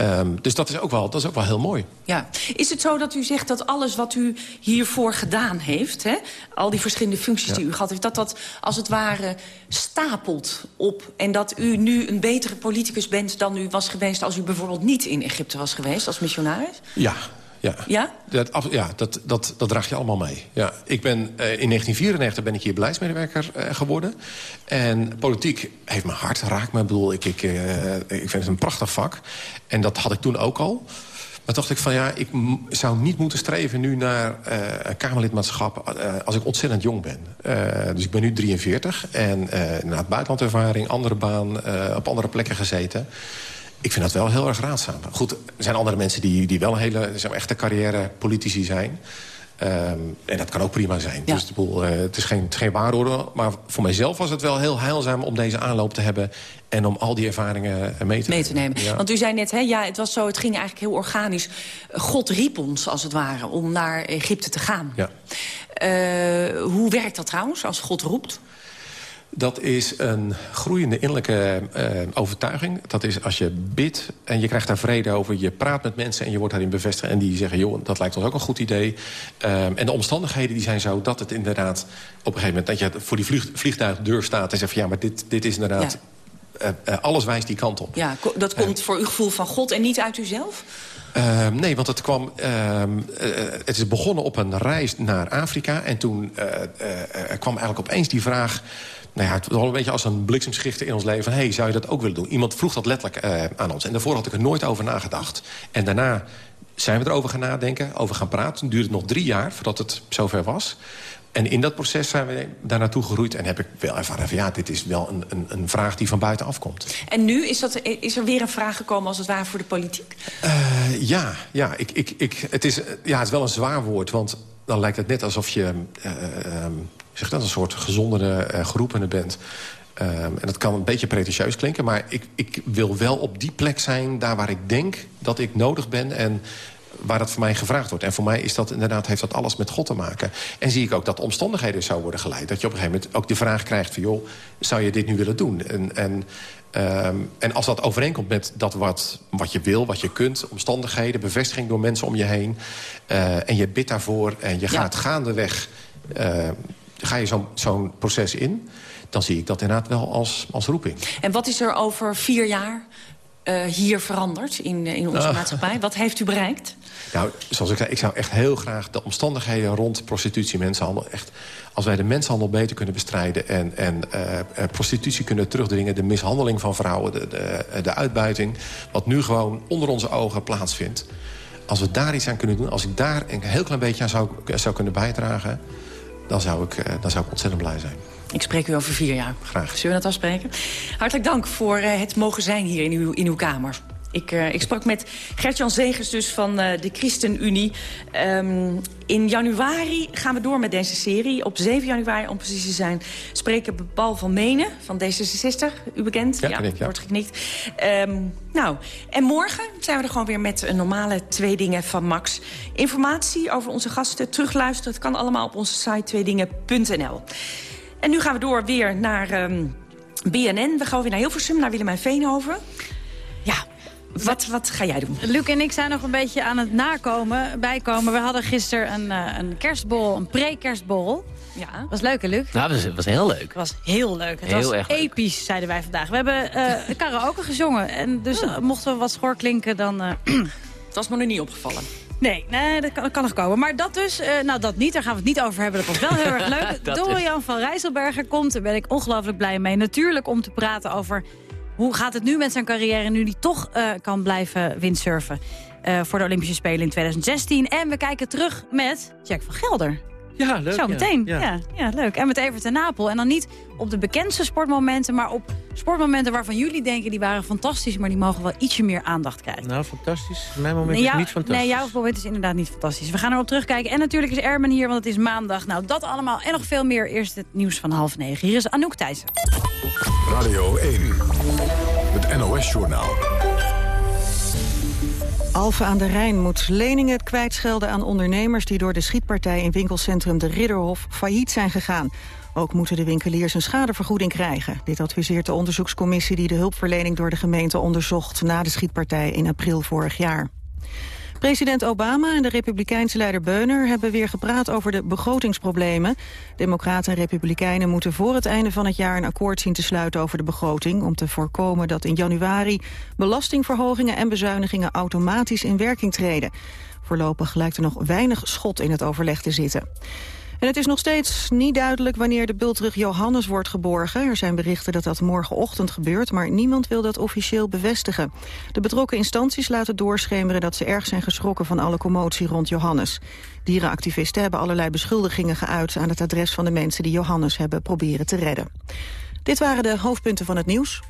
Um, dus dat is, ook wel, dat is ook wel heel mooi. Ja. Is het zo dat u zegt dat alles wat u hiervoor gedaan heeft... Hè, al die verschillende functies ja. die u gehad heeft... dat dat als het ware stapelt op... en dat u nu een betere politicus bent dan u was geweest... als u bijvoorbeeld niet in Egypte was geweest als missionaris? Ja, ja, ja? Dat, ja, dat, dat, dat draag je allemaal mee. Ja, ik ben, uh, in 1994 ben ik hier beleidsmedewerker uh, geworden. En politiek heeft me hart, raakt me. Ik bedoel, ik, ik, uh, ik vind het een prachtig vak. En dat had ik toen ook al. Maar dacht ik van ja, ik zou niet moeten streven nu naar uh, Kamerlidmaatschap... Uh, als ik ontzettend jong ben. Uh, dus ik ben nu 43 en na het buitenlandervaring, andere baan... op andere plekken gezeten ik vind dat wel heel erg raadzaam. Goed, er zijn andere mensen die, die wel een hele zeg maar, echte carrière politici zijn. Um, en dat kan ook prima zijn. Ja. Dus de boel, uh, het is geen, het is geen. Maar voor mijzelf was het wel heel heilzaam om deze aanloop te hebben... en om al die ervaringen mee te, mee te nemen. Ja. Want u zei net, hè, ja, het was zo, het ging eigenlijk heel organisch. God riep ons, als het ware, om naar Egypte te gaan. Ja. Uh, hoe werkt dat trouwens, als God roept? Dat is een groeiende innerlijke uh, overtuiging. Dat is als je bidt en je krijgt daar vrede over. Je praat met mensen en je wordt daarin bevestigd. En die zeggen, joh, dat lijkt ons ook een goed idee. Um, en de omstandigheden die zijn zo dat het inderdaad... op een gegeven moment dat je voor die vlieg, vliegtuigdeur staat... en zegt van ja, maar dit, dit is inderdaad... Ja. Uh, uh, alles wijst die kant op. Ja, dat komt voor uw gevoel van God en niet uit uzelf? Uh, nee, want het, kwam, uh, uh, het is begonnen op een reis naar Afrika. En toen kwam eigenlijk opeens die vraag nou ja, het was wel een beetje als een bliksemschicht in ons leven... van, hey, zou je dat ook willen doen? Iemand vroeg dat letterlijk uh, aan ons. En daarvoor had ik er nooit over nagedacht. En daarna zijn we erover gaan nadenken, over gaan praten. Toen duurde het nog drie jaar voordat het zover was. En in dat proces zijn we daar naartoe gegroeid. En heb ik wel ervaren van ja, dit is wel een, een, een vraag die van buiten afkomt. En nu is, dat, is er weer een vraag gekomen als het ware voor de politiek? Uh, ja, ja, ik, ik, ik, het is, ja, het is wel een zwaar woord. Want dan lijkt het net alsof je... Uh, uh, zeg dat, een soort gezondere uh, geroepene bent. Um, en dat kan een beetje pretentieus klinken... maar ik, ik wil wel op die plek zijn, daar waar ik denk dat ik nodig ben... en waar dat voor mij gevraagd wordt. En voor mij is dat inderdaad, heeft dat alles met God te maken. En zie ik ook dat omstandigheden zou worden geleid. Dat je op een gegeven moment ook de vraag krijgt van... joh, zou je dit nu willen doen? En, en, um, en als dat overeenkomt met dat wat, wat je wil, wat je kunt... omstandigheden, bevestiging door mensen om je heen... Uh, en je bidt daarvoor en je ja. gaat gaandeweg... Uh, ga je zo'n proces in... dan zie ik dat inderdaad wel als, als roeping. En wat is er over vier jaar uh, hier veranderd in, in onze uh. maatschappij? Wat heeft u bereikt? Nou, zoals ik zei, ik zou echt heel graag de omstandigheden rond prostitutie, mensenhandel... echt, als wij de mensenhandel beter kunnen bestrijden... en, en uh, prostitutie kunnen terugdringen, de mishandeling van vrouwen... De, de, de uitbuiting, wat nu gewoon onder onze ogen plaatsvindt... als we daar iets aan kunnen doen, als ik daar een heel klein beetje aan zou, zou kunnen bijdragen dan zou, ik, dan zou ik ontzettend blij zijn. Ik spreek u over vier jaar. Graag. Zullen we dat afspreken? Hartelijk dank voor het mogen zijn hier in uw, in uw kamer. Ik, uh, ik sprak met Gert-Jan Zegers dus van uh, de ChristenUnie. Um, in januari gaan we door met deze serie. Op 7 januari, om precies te zijn, spreken Paul van Menen van D66. U bekend? Ja, ja, wordt geknikt. Um, nou, en morgen zijn we er gewoon weer met een normale Twee Dingen van Max. Informatie over onze gasten terugluisteren. Het kan allemaal op onze site tweedingen.nl. En nu gaan we door weer naar um, BNN. We gaan weer naar Hilversum, naar Willemijn Veenhoven. Ja, wat, wat ga jij doen? Luc en ik zijn nog een beetje aan het nakomen, bijkomen. We hadden gisteren een, uh, een kerstbol, een pre-kerstbol. Ja. Was leuk, hè, Luc? Nou, dat was, was heel leuk. Het was heel leuk. Het heel was erg episch, leuk. zeiden wij vandaag. We hebben uh, karaoke gezongen. En dus uh, mochten we wat schor klinken, dan... het was me nu niet opgevallen. Nee, nee dat, kan, dat kan nog komen. Maar dat dus, uh, nou dat niet, daar gaan we het niet over hebben. Dat was wel heel erg leuk. Dorian van Rijsselberger komt, daar ben ik ongelooflijk blij mee. Natuurlijk om te praten over hoe gaat het nu met zijn carrière nu hij toch uh, kan blijven windsurfen uh, voor de Olympische Spelen in 2016. En we kijken terug met Jack van Gelder. Ja, leuk. Zo meteen. Ja, ja. ja, leuk. En met Evert en Napel. En dan niet op de bekendste sportmomenten, maar op sportmomenten waarvan jullie denken die waren fantastisch, maar die mogen wel ietsje meer aandacht krijgen. Nou, fantastisch. Mijn moment nee, is niet fantastisch. Nee, jouw moment is inderdaad niet fantastisch. We gaan erop terugkijken. En natuurlijk is Ermen hier, want het is maandag. Nou, dat allemaal en nog veel meer. Eerst het nieuws van half negen. Hier is Anouk Thijssen. Radio 1. Het NOS-journaal. Alphen aan de Rijn moet leningen kwijtschelden aan ondernemers... die door de schietpartij in winkelcentrum De Ridderhof failliet zijn gegaan. Ook moeten de winkeliers een schadevergoeding krijgen. Dit adviseert de onderzoekscommissie die de hulpverlening door de gemeente onderzocht... na de schietpartij in april vorig jaar. President Obama en de republikeinse leider Beuner hebben weer gepraat over de begrotingsproblemen. Democraten en republikeinen moeten voor het einde van het jaar een akkoord zien te sluiten over de begroting... om te voorkomen dat in januari belastingverhogingen en bezuinigingen automatisch in werking treden. Voorlopig lijkt er nog weinig schot in het overleg te zitten. En het is nog steeds niet duidelijk wanneer de bultrug Johannes wordt geborgen. Er zijn berichten dat dat morgenochtend gebeurt, maar niemand wil dat officieel bevestigen. De betrokken instanties laten doorschemeren dat ze erg zijn geschrokken van alle commotie rond Johannes. Dierenactivisten hebben allerlei beschuldigingen geuit aan het adres van de mensen die Johannes hebben proberen te redden. Dit waren de hoofdpunten van het nieuws.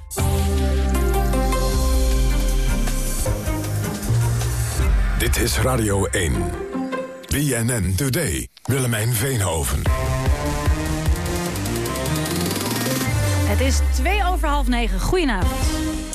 Dit is Radio 1. BNN Today. Willemijn Veenhoven. Het is twee over half negen. Goedenavond.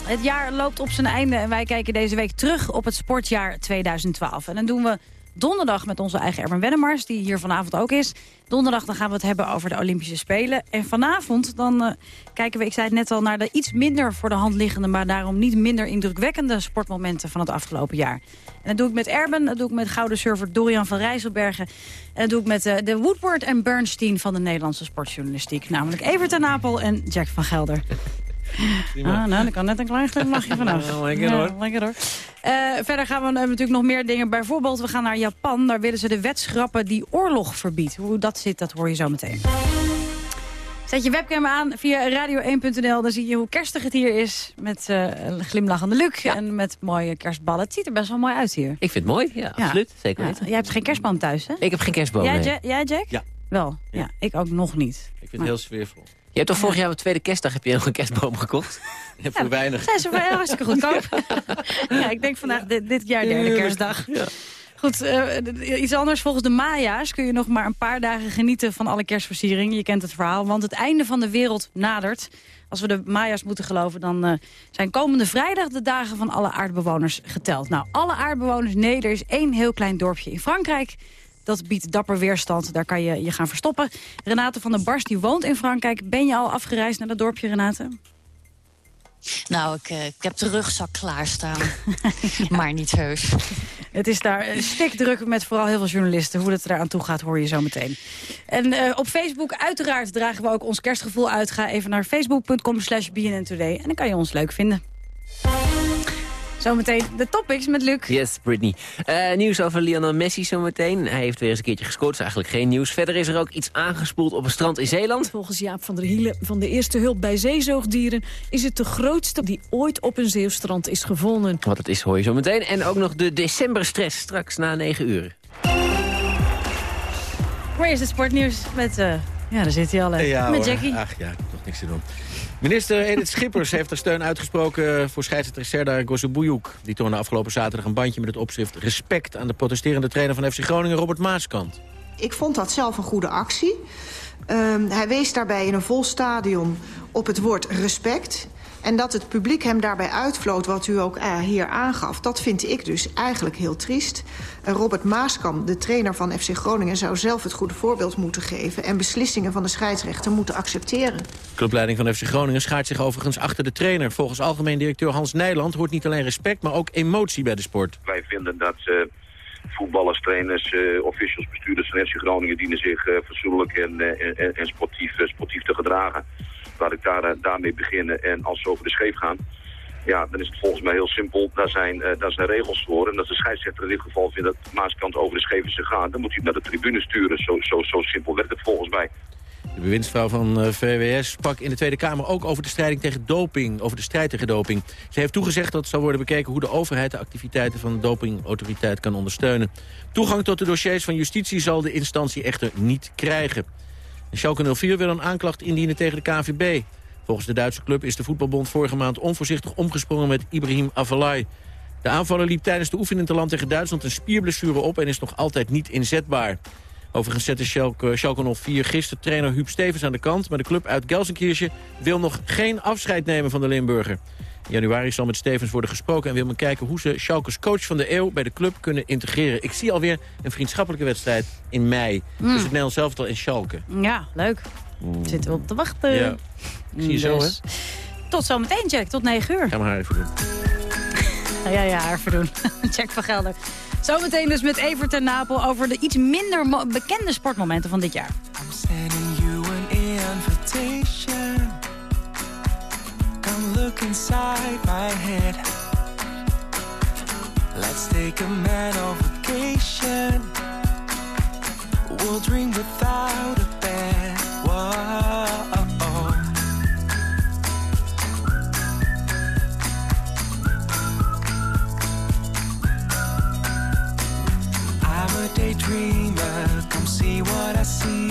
Het jaar loopt op zijn einde en wij kijken deze week terug op het sportjaar 2012. En dan doen we donderdag met onze eigen Erben Wennemars, die hier vanavond ook is. Donderdag dan gaan we het hebben over de Olympische Spelen. En vanavond dan uh, kijken we, ik zei het net al, naar de iets minder voor de hand liggende... maar daarom niet minder indrukwekkende sportmomenten van het afgelopen jaar. En dat doe ik met Erben, dat doe ik met gouden surfer Dorian van Rijsselbergen... en dat doe ik met uh, de Woodward en Bernstein van de Nederlandse sportjournalistiek. Namelijk Evert en en Jack van Gelder. Ah, nou, er kan net een klein glimlachje vanaf. Ja, lekker hoor. Ja, lekker hoor. Uh, verder gaan we uh, natuurlijk nog meer dingen. Bijvoorbeeld, we gaan naar Japan. Daar willen ze de wet schrappen die oorlog verbiedt. Hoe dat zit, dat hoor je zo meteen. Zet je webcam aan via radio1.nl. Dan zie je hoe kerstig het hier is. Met uh, een glimlachende Luc ja. en met mooie kerstballen. Het ziet er best wel mooi uit hier. Ik vind het mooi, ja, absoluut. Zeker weten. Jij hebt geen kerstboom thuis, hè? Ik heb geen kerstboom, Jij, nee. Ja, jij Jack? Ja. Wel, ja. ik ook nog niet. Ik vind het heel sfeervol. Je hebt toch vorig jaar op tweede kerstdag heb je een kerstboom gekocht? Ja, voor weinig. Zijn ze voor hartstikke goedkoop. Ja. ik denk vandaag dit, dit jaar derde kerstdag. Ja. Goed, uh, iets anders. Volgens de Maya's kun je nog maar een paar dagen genieten van alle kerstversieringen. Je kent het verhaal, want het einde van de wereld nadert. Als we de Maya's moeten geloven, dan uh, zijn komende vrijdag de dagen van alle aardbewoners geteld. Nou, alle aardbewoners, nee, er is één heel klein dorpje in Frankrijk... Dat biedt dapper weerstand. Daar kan je je gaan verstoppen. Renate van der Barst die woont in Frankrijk. Ben je al afgereisd naar dat dorpje, Renate? Nou, ik, uh, ik heb de rugzak klaarstaan. ja. Maar niet heus. Het is daar stikdruk met vooral heel veel journalisten. Hoe het eraan toe gaat, hoor je zo meteen. En uh, op Facebook uiteraard dragen we ook ons kerstgevoel uit. Ga even naar facebook.com slash Today. En dan kan je ons leuk vinden. Zometeen de topics met Luc. Yes, Britney. Uh, nieuws over Lionel Messi zometeen. Hij heeft weer eens een keertje gescoord, is eigenlijk geen nieuws. Verder is er ook iets aangespoeld op een strand in Zeeland. Volgens Jaap van der Hielen van de Eerste Hulp bij Zeezoogdieren... is het de grootste die ooit op een zeestrand is gevonden. Wat het is hoor je zo meteen. En ook nog de decemberstress straks na 9 uur. Maar eerst het sportnieuws met... Uh, ja, daar zit hij al. Ja, met Jackie. Ach ja, toch niks te doen. Minister Edith Schippers heeft er steun uitgesproken voor scheidsrechter Serdar Gozebuyuk. Die toonde afgelopen zaterdag een bandje met het opschrift... respect aan de protesterende trainer van FC Groningen, Robert Maaskant. Ik vond dat zelf een goede actie. Uh, hij wees daarbij in een vol stadion op het woord respect. En dat het publiek hem daarbij uitvloot, wat u ook uh, hier aangaf... dat vind ik dus eigenlijk heel triest. Uh, Robert Maaskam, de trainer van FC Groningen... zou zelf het goede voorbeeld moeten geven... en beslissingen van de scheidsrechter moeten accepteren. Clubleiding van FC Groningen schaart zich overigens achter de trainer. Volgens algemeen directeur Hans Nijland hoort niet alleen respect... maar ook emotie bij de sport. Wij vinden dat... Uh voetballers, trainers, uh, officials, bestuurders van FC Groningen dienen zich uh, fatsoenlijk en, uh, en, en sportief, sportief te gedragen. Laat ik daar, daarmee beginnen. En als ze over de scheef gaan, ja, dan is het volgens mij heel simpel. Daar zijn, daar zijn regels voor. En als de scheidsrechter in dit geval vindt dat Maaskant over de scheef is gegaan, dan moet hij naar de tribune sturen. Zo, zo, zo simpel werkt het volgens mij. De bewindsvrouw van VWS sprak in de Tweede Kamer ook over de strijding tegen doping, over de strijd tegen doping. Ze heeft toegezegd dat zal worden bekeken hoe de overheid de activiteiten van de dopingautoriteit kan ondersteunen. Toegang tot de dossiers van justitie zal de instantie echter niet krijgen. Schalke 04 wil een aanklacht indienen tegen de KVB. Volgens de Duitse club is de voetbalbond vorige maand onvoorzichtig omgesprongen met Ibrahim Avalai. De aanvaller liep tijdens de oefening te land tegen Duitsland een spierblessure op en is nog altijd niet inzetbaar. Overigens zette Schalke, Schalke 04 gisteren trainer Huub Stevens aan de kant... maar de club uit Gelsenkirchen wil nog geen afscheid nemen van de Limburger. In januari zal met Stevens worden gesproken... en wil men kijken hoe ze Schalkes coach van de eeuw bij de club kunnen integreren. Ik zie alweer een vriendschappelijke wedstrijd in mei. Mm. Tussen het Nederlands elftal en Schalke. Ja, leuk. Mm. Zitten we op te wachten. Ja. Ik zie je zo, dus. hè? Tot zometeen, Jack. Tot 9 uur. Ga maar haar even doen. ja, ja, haar even doen. Jack van Gelder. Zometeen dus met Evert en Napel over de iets minder bekende sportmomenten van dit jaar. Look inside my head. Let's take a man vacation. We'll dream without a bed. Whoa. I'm a daydreamer, come see what I see.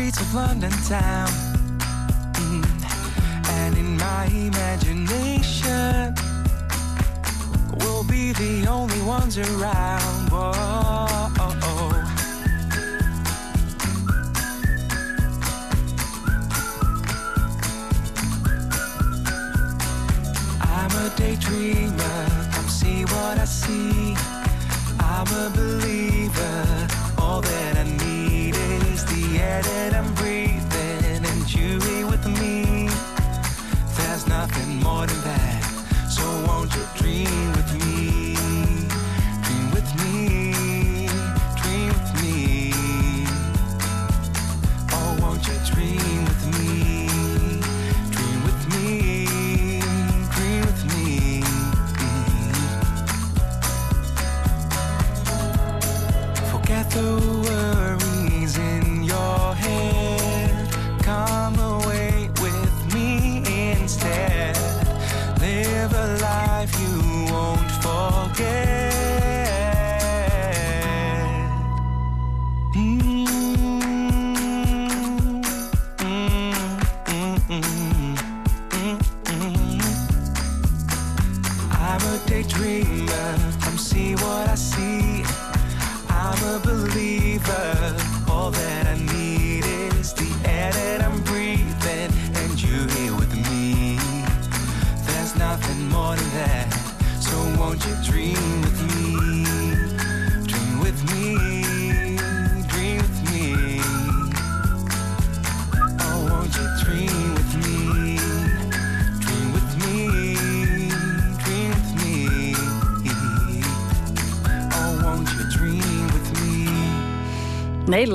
Streets of London town. Mm. And in my imagination, we'll be the only ones around. Whoa. I'm a daydreamer, come see what I see. I'm a believer,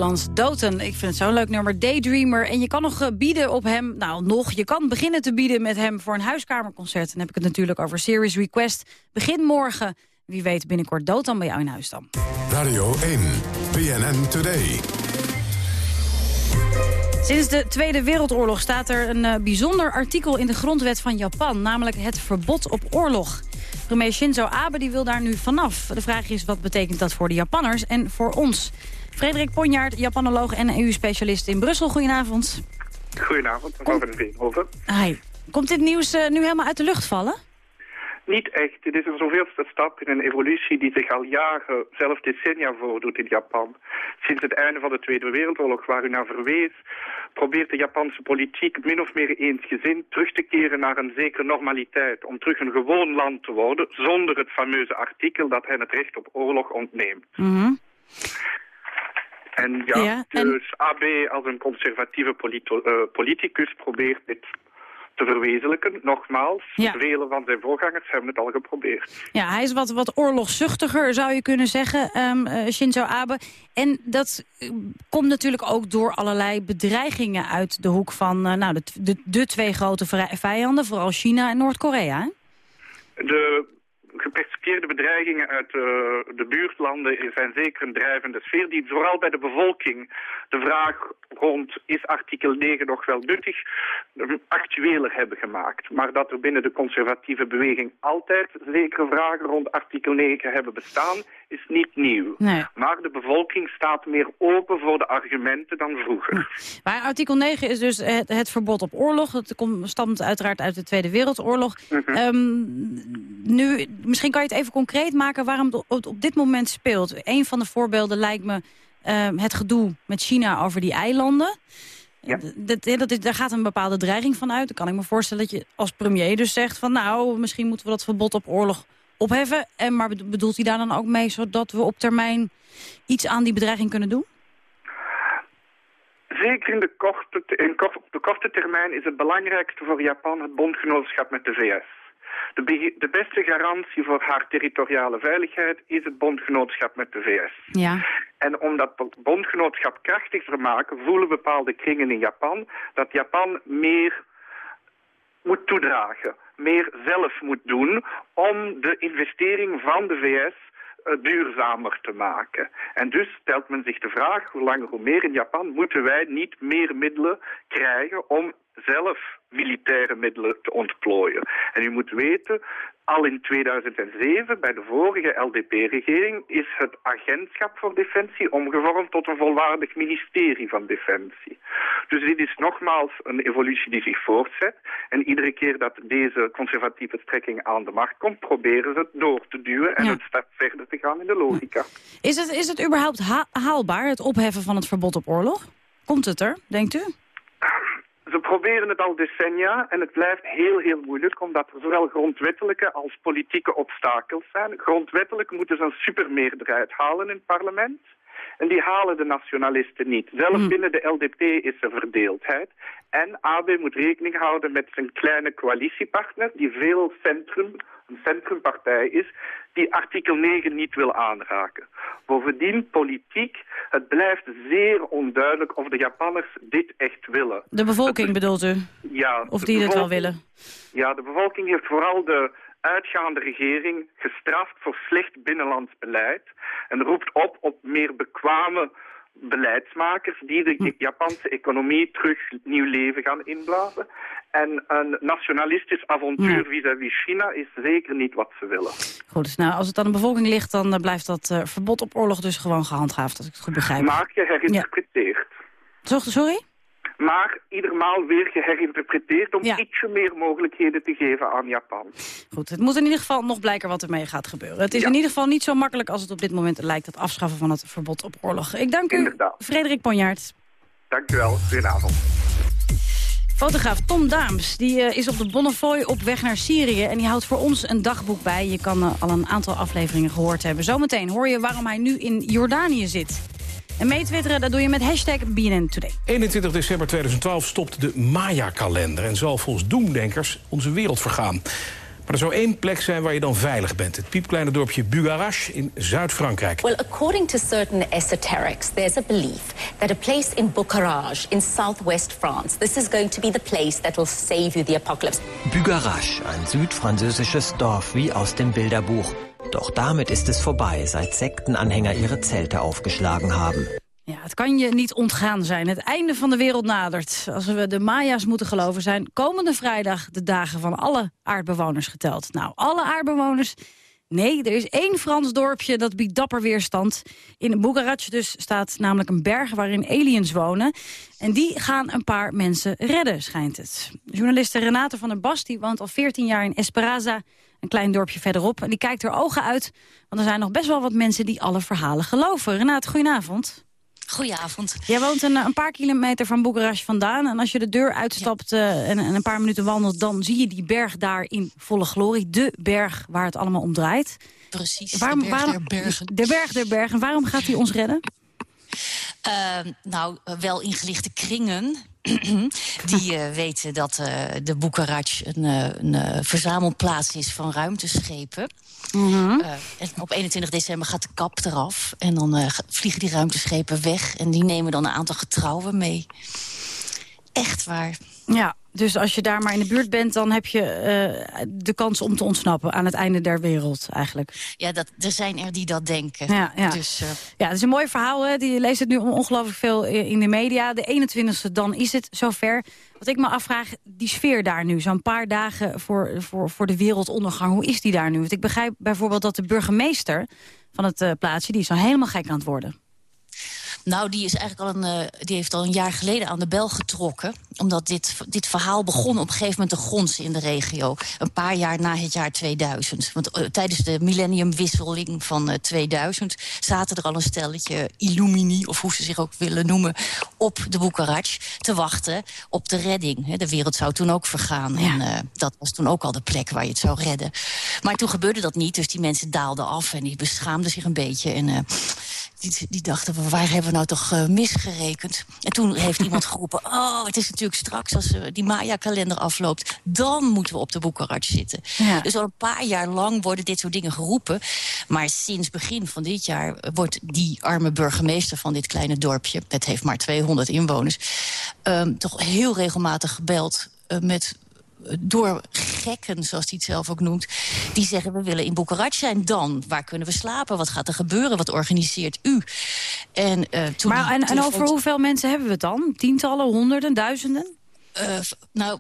Nederlands, Doten. Ik vind het zo'n leuk nummer, Daydreamer. En je kan nog eh, bieden op hem, nou nog, je kan beginnen te bieden met hem voor een huiskamerconcert. Dan heb ik het natuurlijk over Series Request. Begin morgen, wie weet binnenkort Dotan bij jou in huis dan. Radio 1, BNN Today. Sinds de Tweede Wereldoorlog staat er een uh, bijzonder artikel in de grondwet van Japan, namelijk het verbod op oorlog. Premier Shinzo Abe die wil daar nu vanaf. De vraag is wat betekent dat voor de Japanners en voor ons? Frederik Ponjaard, Japanoloog en EU-specialist in Brussel. Goedenavond. Goedenavond, mevrouw van Veenhoven. Hi. Komt dit nieuws uh, nu helemaal uit de lucht vallen? Niet echt. Dit is een zoveelste stap in een evolutie die zich al jaren, zelfs decennia voordoet in Japan. Sinds het einde van de Tweede Wereldoorlog, waar u naar verwees, probeert de Japanse politiek min of meer eensgezind terug te keren naar een zekere normaliteit. Om terug een gewoon land te worden, zonder het fameuze artikel dat hen het recht op oorlog ontneemt. Mm -hmm. En ja, ja en... dus AB als een conservatieve uh, politicus probeert dit te verwezenlijken. Nogmaals, ja. vele van zijn voorgangers hebben het al geprobeerd. Ja, hij is wat, wat oorlogszuchtiger, zou je kunnen zeggen, um, uh, Shinzo Abe. En dat uh, komt natuurlijk ook door allerlei bedreigingen uit de hoek van uh, nou, de, de, de, twee grote vijanden, vooral China en Noord-Korea. De gepercipieerde bedreigingen uit uh, de buurtlanden zijn zeker een drijvende sfeer die vooral bij de bevolking de vraag rond is artikel 9 nog wel nuttig actueler hebben gemaakt. Maar dat er binnen de conservatieve beweging altijd zekere vragen rond artikel 9 hebben bestaan is niet nieuw. Nee. Maar de bevolking staat meer open voor de argumenten dan vroeger. Maar artikel 9 is dus het, het verbod op oorlog. Het komt, stamt uiteraard uit de Tweede Wereldoorlog. -hmm. um, nu, misschien kan je het even concreet maken waarom het op, dit moment speelt. Een van de voorbeelden lijkt me uh, het gedoe met China over die eilanden. Ja. Dat, dat is, daar gaat een bepaalde dreiging van uit. Dan kan ik me voorstellen dat je als premier dus zegt van... nou, misschien moeten we dat verbod op oorlog opheffen. En, maar bedoelt hij daar dan ook mee zodat we op termijn iets aan die bedreiging kunnen doen? Zeker in de korte, in kort, op de korte termijn is het belangrijkste voor Japan het bondgenootschap met de VS. De, de, beste garantie voor haar territoriale veiligheid is het bondgenootschap met de VS. Ja. En om dat bondgenootschap krachtig te maken, voelen bepaalde kringen in Japan dat Japan meer moet toedragen, meer zelf moet doen om de investering van de VS duurzamer te maken. En dus stelt men zich de vraag, hoe langer hoe meer in Japan, moeten wij niet meer middelen krijgen om zelf militaire middelen te ontplooien. En u moet weten, al in 2007, bij de vorige LDP-regering, is het agentschap voor Defensie omgevormd tot een volwaardig ministerie van Defensie. Dus dit is nogmaals een evolutie die zich voortzet. En iedere keer dat deze conservatieve strekking aan de macht komt, proberen ze het door te duwen en Ja. een stap verder te gaan in de logica. Is het, is het überhaupt ha- haalbaar, het opheffen van het verbod op oorlog? Komt het er, denkt u? Ze proberen het al decennia en het blijft heel, heel moeilijk, omdat er zowel grondwettelijke als politieke obstakels zijn. Grondwettelijk moeten ze een supermeerderheid halen in het parlement. En die halen de nationalisten niet. Zelfs binnen de LDP is er verdeeldheid. En AB moet rekening houden met zijn kleine coalitiepartner, die veel centrum, een centrumpartij is, die artikel 9 niet wil aanraken. Bovendien, politiek, het blijft zeer onduidelijk of de Japanners dit echt willen. De bevolking bedoelt u? Ja, Of die dit wel willen? Ja, de bevolking heeft vooral de uitgaande regering gestraft voor slecht binnenlands beleid en roept op op meer bekwame beleidsmakers die de Japanse economie terug nieuw leven gaan inblazen. En een nationalistisch avontuur vis-à-vis China is zeker niet wat ze willen. Goed, nou, als het aan de bevolking ligt, dan eh, blijft dat eh, verbod op oorlog dus gewoon gehandhaafd, als ik het goed begrijp. Maar geherinterpreteerd. Zo- Sorry? Maar iedermaal weer geherinterpreteerd om ietsje meer mogelijkheden te geven aan Japan. Goed, het moet in ieder geval nog blijken wat ermee gaat gebeuren. Het is in ieder geval niet zo makkelijk als het op dit moment lijkt... het afschaffen van het verbod op oorlog. Ik dank u, Frederik Ponjaert. Dank u wel. Goedenavond. Fotograaf Tom Daams die, eh, is op de Bonnefoy op weg naar Syrië... en die houdt voor ons een dagboek bij. Je kan eh, al een aantal afleveringen gehoord hebben. Zometeen hoor je waarom hij nu in Jordanië zit. En meetwitteren, dat doe je met hashtag BNN Today. 21 december 2012 stopt de Maya-kalender... en zal volgens doemdenkers onze wereld vergaan. Maar er zou één plek zijn waar je dan veilig bent. Het piepkleine dorpje Bugarache in Zuid-Frankrijk. Well, according to certain esoterics, there's a belief that a place in Bucharest in southwest France, this is going to be the place that will save you the apocalypse. Bugarache, ein südfranzösisches Dorf wie aus dem Bilderbuch. Doch damit ist es vorbei, seit Sektenanhänger ihre Zelte aufgeschlagen haben. Ja, het kan je niet ontgaan zijn. Het einde van de wereld nadert. Als we de Maya's moeten geloven zijn komende vrijdag de dagen van alle aardbewoners geteld. Nou, alle aardbewoners... Nee, er is één Frans dorpje dat biedt dapper weerstand. In Bugarach dus staat namelijk een berg waarin aliens wonen. En die gaan een paar mensen redden, schijnt het. Journaliste Renate van der Bas die woont al 14 jaar in Esperanza, een klein dorpje verderop. En die kijkt er ogen uit, want er zijn nog best wel wat mensen die alle verhalen geloven. Renate, goedenavond. Goedenavond. Jij woont een, een paar kilometer van Boekarest vandaan. En als je de deur uitstapt uh, en, en, een paar minuten wandelt... dan zie je die berg daar in volle glorie. De berg waar het allemaal om draait. Precies, waarom, de berg waarom, der bergen. De berg der bergen. Waarom gaat hij ons redden? Uh, nou, wel ingelichte kringen die uh, weten dat uh, de Boekarach een, een verzamelplaats is van ruimteschepen. Mhm. Mm -hmm. en op 21 december gaat de kap eraf. En dan vliegen die ruimteschepen weg. En die nemen dan een aantal getrouwen mee. Echt waar. Ja, dus als je daar maar in de buurt bent... dan heb je uh, de kans om te ontsnappen aan het einde der wereld eigenlijk. Ja, dat, er zijn er die dat denken. Ja, ja. Dus, uh... ja het is een mooi verhaal. Hè? Die leest het nu ongelooflijk veel in de media. De 21ste, dan is het zover. Wat ik me afvraag, die sfeer daar nu. Zo'n paar dagen voor, voor, voor de wereldondergang. Hoe is die daar nu? Want ik begrijp bijvoorbeeld dat de burgemeester van het uh, plaatsje... die is al helemaal gek aan het worden. Nou, die, is eigenlijk al een, uh, die heeft al een jaar geleden aan de bel getrokken. Omdat dit, dit verhaal begon op een gegeven moment te gonsen in de regio. Een paar jaar na het jaar 2000. Want uh, tijdens de millenniumwisseling van uh, 2000... zaten er al een stelletje Illumini, of hoe ze zich ook willen noemen... op de Boekarach te wachten op de redding. He, de wereld zou toen ook vergaan. Ja. En dat was toen ook al de plek waar je het zou redden. Maar toen gebeurde dat niet, dus die mensen daalden af... en die beschaamden zich een beetje en... die, die, dachten, waar hebben we nou toch uh, misgerekend? En toen heeft iemand geroepen... oh, het is natuurlijk straks als uh, die Maya-kalender afloopt... dan moeten we op de Boekarach zitten. Ja. Dus al een paar jaar lang worden dit soort dingen geroepen. Maar sinds begin van dit jaar wordt die arme burgemeester van dit kleine dorpje... het heeft maar 200 inwoners... Um, toch heel regelmatig gebeld uh, met door gekken, zoals hij het zelf ook noemt... die zeggen, we willen in Boekarach zijn. Dan, waar kunnen we slapen? Wat gaat er gebeuren? Wat organiseert u? En, uh, toen maar, en, en over hoeveel mensen hebben we het dan? Tientallen, honderden, duizenden? Uh, nou,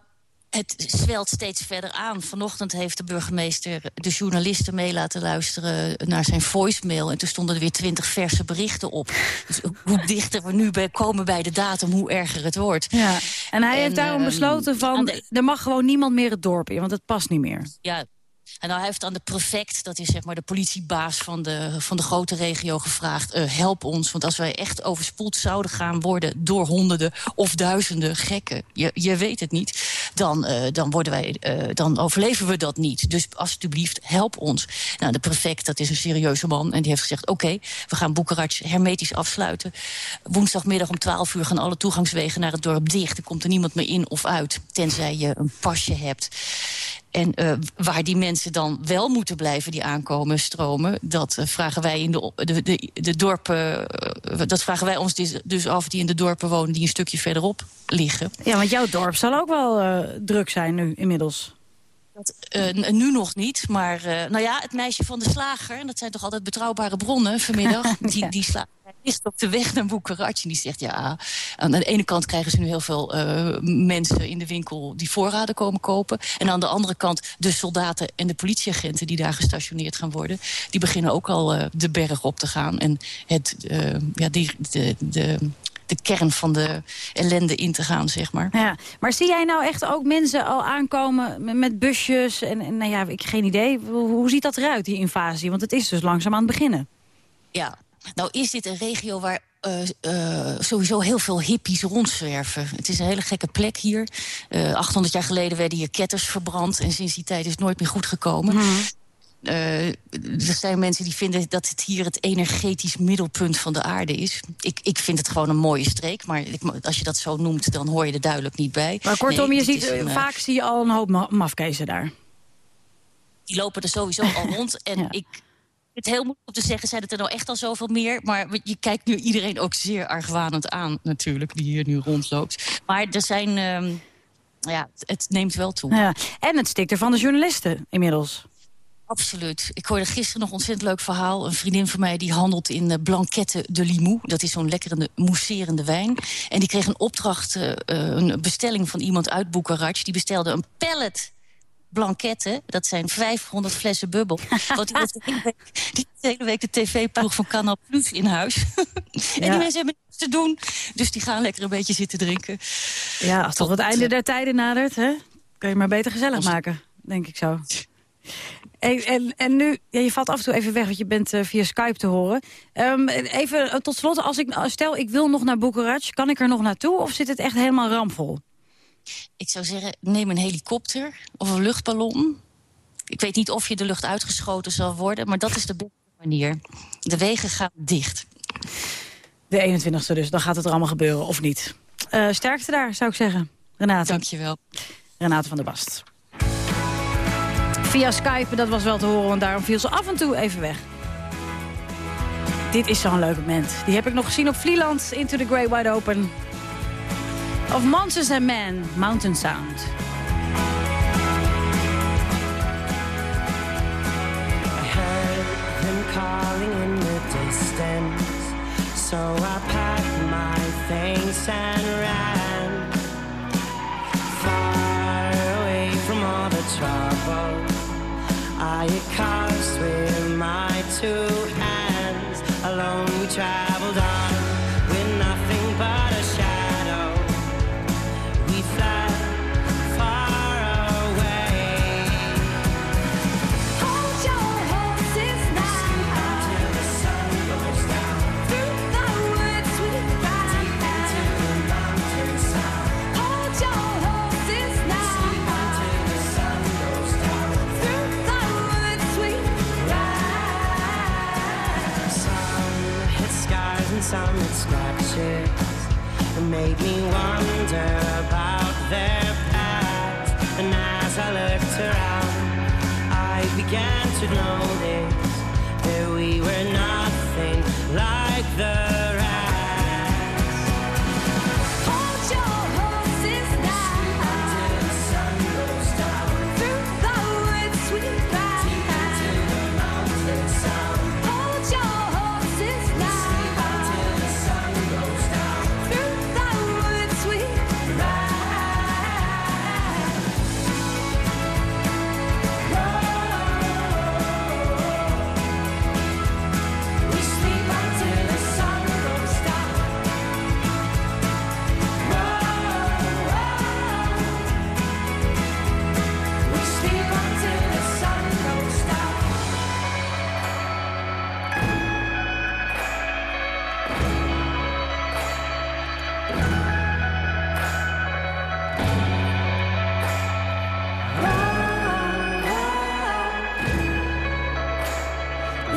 het zwelt steeds verder aan. Vanochtend heeft de burgemeester de journalisten mee laten luisteren naar zijn voicemail. En toen stonden er weer twintig verse berichten op. Dus hoe dichter we nu bij komen bij de datum, hoe erger het wordt. Ja. En hij en, heeft daarom uh, besloten van, de... er mag gewoon niemand meer het dorp in, want het past niet meer. Ja, en nou heeft aan de prefect, dat is zeg maar de politiebaas van de, van de grote regio, gevraagd... Uh, help ons, want als wij echt overspoeld zouden gaan worden... door honderden of duizenden gekken, je, je weet het niet... dan, uh, dan, worden wij, uh, dan overleven we dat niet. Dus alsjeblieft, help ons. Nou, de prefect, dat is een serieuze man, en die heeft gezegd... oké, we gaan Boekarach hermetisch afsluiten. Woensdagmiddag om 12 uur gaan alle toegangswegen naar het dorp dicht. Er komt er niemand meer in of uit, tenzij je een pasje hebt. En uh, waar die mensen dan wel moeten blijven die aankomen stromen... dat uh, vragen wij in de, de, de, dorpen... Uh, dat vragen wij ons dus, dus af die in de dorpen wonen... die een stukje verderop liggen. Ja, want jouw dorp zal ook wel druk zijn nu inmiddels. Dat, uh, nu nog niet, maar uh, nou ja, het meisje van de slager... en dat zijn toch altijd betrouwbare bronnen vanmiddag... die, ja. die slager is op de weg naar Boekarach. En die zegt, ja, aan de ene kant krijgen ze nu heel veel uh, mensen in de winkel... die voorraden komen kopen. En aan de andere kant de soldaten en de politieagenten... die daar gestationeerd gaan worden... die beginnen ook al de berg op te gaan. En het, ja, die, de, de, de kern van de ellende in te gaan, zeg maar. Ja, maar zie jij nou echt ook mensen al aankomen met, busjes? En, en nou ja, ik heb geen idee. Hoe, hoe ziet dat eruit, die invasie? Want het is dus langzaam aan het beginnen. Ja, nou is dit een regio waar uh, uh, sowieso heel veel hippies rondzwerven. Het is een hele gekke plek hier. Uh, 800 jaar geleden werden hier ketters verbrand... en sinds die tijd is het nooit meer goed gekomen. Mhm. Uh, er zijn mensen die vinden dat het hier het energetisch middelpunt van de aarde is. Ik, ik vind het gewoon een mooie streek, maar ik, als je dat zo noemt, dan hoor je er duidelijk niet bij. Maar kortom, nee, je ziet, een, vaak zie je al een hoop ma mafkezen daar. Die lopen er sowieso al rond. En ik het heel moeilijk om te zeggen, zijn het er nou echt al zoveel meer? Maar je kijkt nu iedereen ook zeer argwanend aan natuurlijk, die hier nu rondloopt. Maar er zijn, ehm, ja, het neemt wel toe. Ja. En het stikt er van de journalisten inmiddels. Absoluut. Ik hoorde gisteren nog een ontzettend leuk verhaal. Een vriendin van mij die handelt in uh, Blanquette de Limoux. Dat is zo'n lekkere mousserende wijn. En die kreeg een opdracht, uh, een bestelling van iemand uit Boekarest. Die bestelde een pallet blanketten. Dat zijn 500 flessen bubbel. Want die heeft de hele week, die de, hele week de tv-ploeg van Canal Plus in huis. en die mensen hebben niets te doen. Dus die gaan lekker een beetje zitten drinken. Ja, als toch het einde der tijden nadert, hè? Kun je maar beter gezellig maken, denk ik zo. En, en, en, nu, ja, je valt af en toe even weg, want je bent uh, via Skype te horen. Um, even uh, tot slot, als ik, stel ik wil nog naar Boekarest, kan ik er nog naartoe of zit het echt helemaal ramvol? Ik zou zeggen, neem een helikopter of een luchtballon. Ik weet niet of je de lucht uitgeschoten zal worden, maar dat is de beste manier. De wegen gaan dicht. De 21ste dus, dan gaat het er allemaal gebeuren, of niet. Uh, sterkte daar, zou ik zeggen. Renate. Dankjewel. Renate van der Bast. Via Skype, dat was wel te horen, want daarom viel ze af en toe even weg. Dit is zo'n leuk moment. Die heb ik nog gezien op Vlieland, Into the Great Wide Open. Of Monsters and Men, Mountain Sound. I them calling So I began to notice That we were nothing like the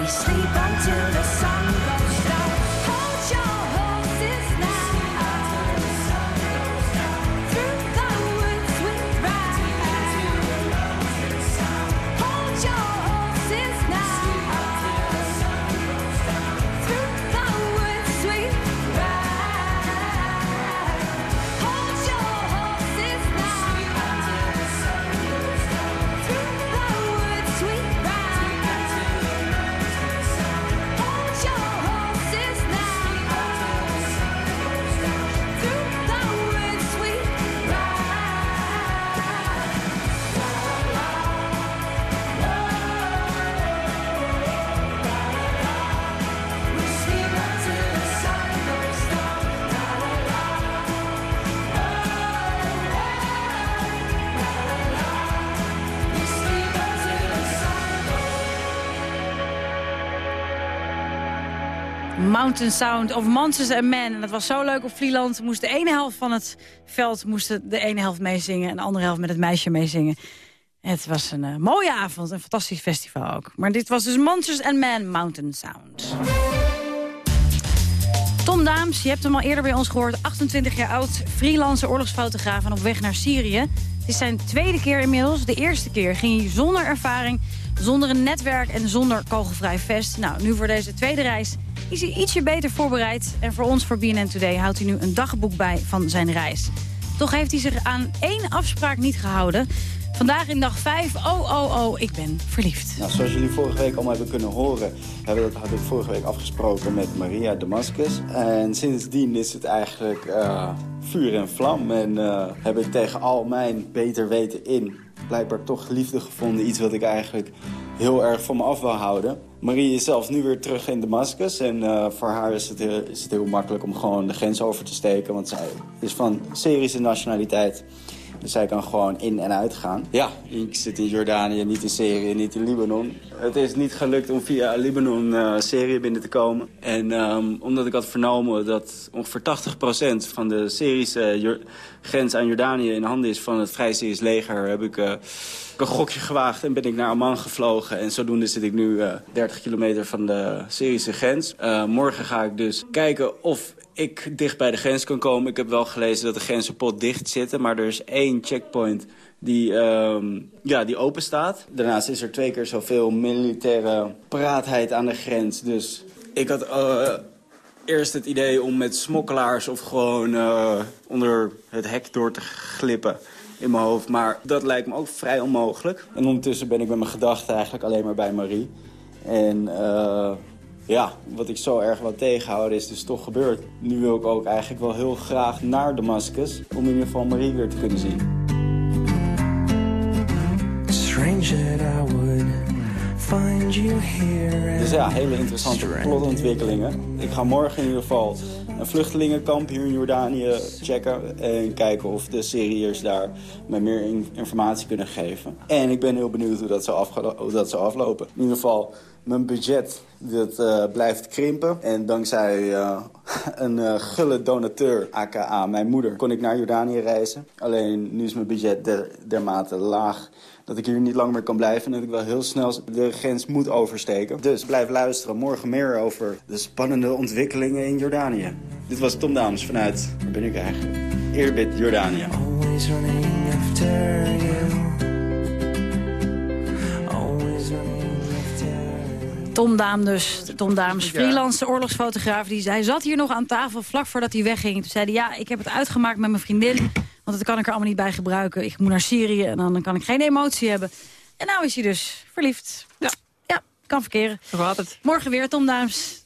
sleep until the sun Mountain Sound of Monsters and Men. En dat was zo leuk op Vlieland. Moest de ene helft van het veld moest de ene helft meezingen... en de andere helft met het meisje meezingen. Het was een eh, mooie avond, een fantastisch festival ook. Maar dit was dus Monsters and Men Mountain Sound. Tom Daams, je hebt hem al eerder bij ons gehoord. 28 jaar oud, freelance oorlogsfotograaf en op weg naar Syrië. Het is zijn tweede keer inmiddels. De eerste keer ging hij zonder ervaring, zonder een netwerk en zonder kogelvrij vest. Nou, nu voor deze tweede reis is hij ietsje beter voorbereid. En voor ons, voor BNN Today, houdt hij nu een dagboek bij van zijn reis. Toch heeft hij zich aan één afspraak niet gehouden. Vandaag in dag 5, oh oh oh, ik ben verliefd. Nou, zoals jullie vorige week allemaal hebben kunnen horen... Hebben dat, had ik vorige week afgesproken met Maria Damascus. En sindsdien is het eigenlijk uh, vuur en vlam. En uh, heb ik tegen al mijn beter weten in... blijkbaar toch liefde gevonden. Iets wat ik eigenlijk heel erg van me af wil houden. Marie is zelfs nu weer terug in Damascus. En uh, voor haar is het, heel, makkelijk om gewoon de grens over te steken. Want zij is van Syrische nationaliteit. Dus zij kan gewoon in en uit gaan. Ja, ik zit in Jordanië, niet in Syrië, niet in Libanon. Het is niet gelukt om via Libanon uh, Syrië binnen te komen. En um, omdat ik had vernomen dat ongeveer 80% van de Syrische grens aan Jordanië in handen is van het Vrij Syrisch leger... heb ik uh, een gokje gewaagd en ben ik naar Amman gevlogen. En zodoende zit ik nu uh, 30 kilometer van de Syrische grens. morgen ga ik dus kijken of ik dicht bij de grens kan komen. Ik heb wel gelezen dat de grenzen pot dicht zitten, maar er is één checkpoint die, um, ja, die open staat. Daarnaast is er twee keer zoveel militaire paraatheid aan de grens. Dus ik had eerst het idee om met smokkelaars of gewoon uh, onder het hek door te glippen in mijn hoofd. Maar dat lijkt me ook vrij onmogelijk. En ondertussen ben ik met mijn gedachten eigenlijk alleen maar bij Marie. En... Uh, ja, wat ik zo erg wat tegenhouden is dus toch gebeurd. Nu wil ik ook eigenlijk wel heel graag naar Damascus... om in ieder geval Marie weer te kunnen zien. Dus ja, hele interessante plotontwikkelingen. Ik ga morgen in ieder geval een vluchtelingenkamp hier in Jordanië checken. En kijken of de Syriërs daar mij meer informatie kunnen geven. En ik ben heel benieuwd hoe dat zou, hoe dat zou aflopen. In ieder geval, mijn budget dat, uh, blijft krimpen. En dankzij uh, een uh, gulle donateur, aka mijn moeder, kon ik naar Jordanië reizen. Alleen nu is mijn budget der, dermate laag dat ik hier niet lang meer kan blijven... en dat ik wel heel snel de grens moet oversteken. Dus blijf luisteren. Morgen meer over de spannende ontwikkelingen in Jordanië. Dit was Tom Dames vanuit, waar ben ik eigenlijk? Eerbid, Jordanië. Tom Daam dus, Tom Daams, freelance oorlogsfotograaf. Die, hij zat hier nog aan tafel vlak voordat hij wegging. Toen zei hij, ja, ik heb het uitgemaakt met mijn vriendin. Want dat kan ik er allemaal niet bij gebruiken. Ik moet naar Syrië en dan kan ik geen emotie hebben. En nou is hij dus verliefd. Ja, ja kan verkeren. Zo gaat het. Morgen weer Tom Daams.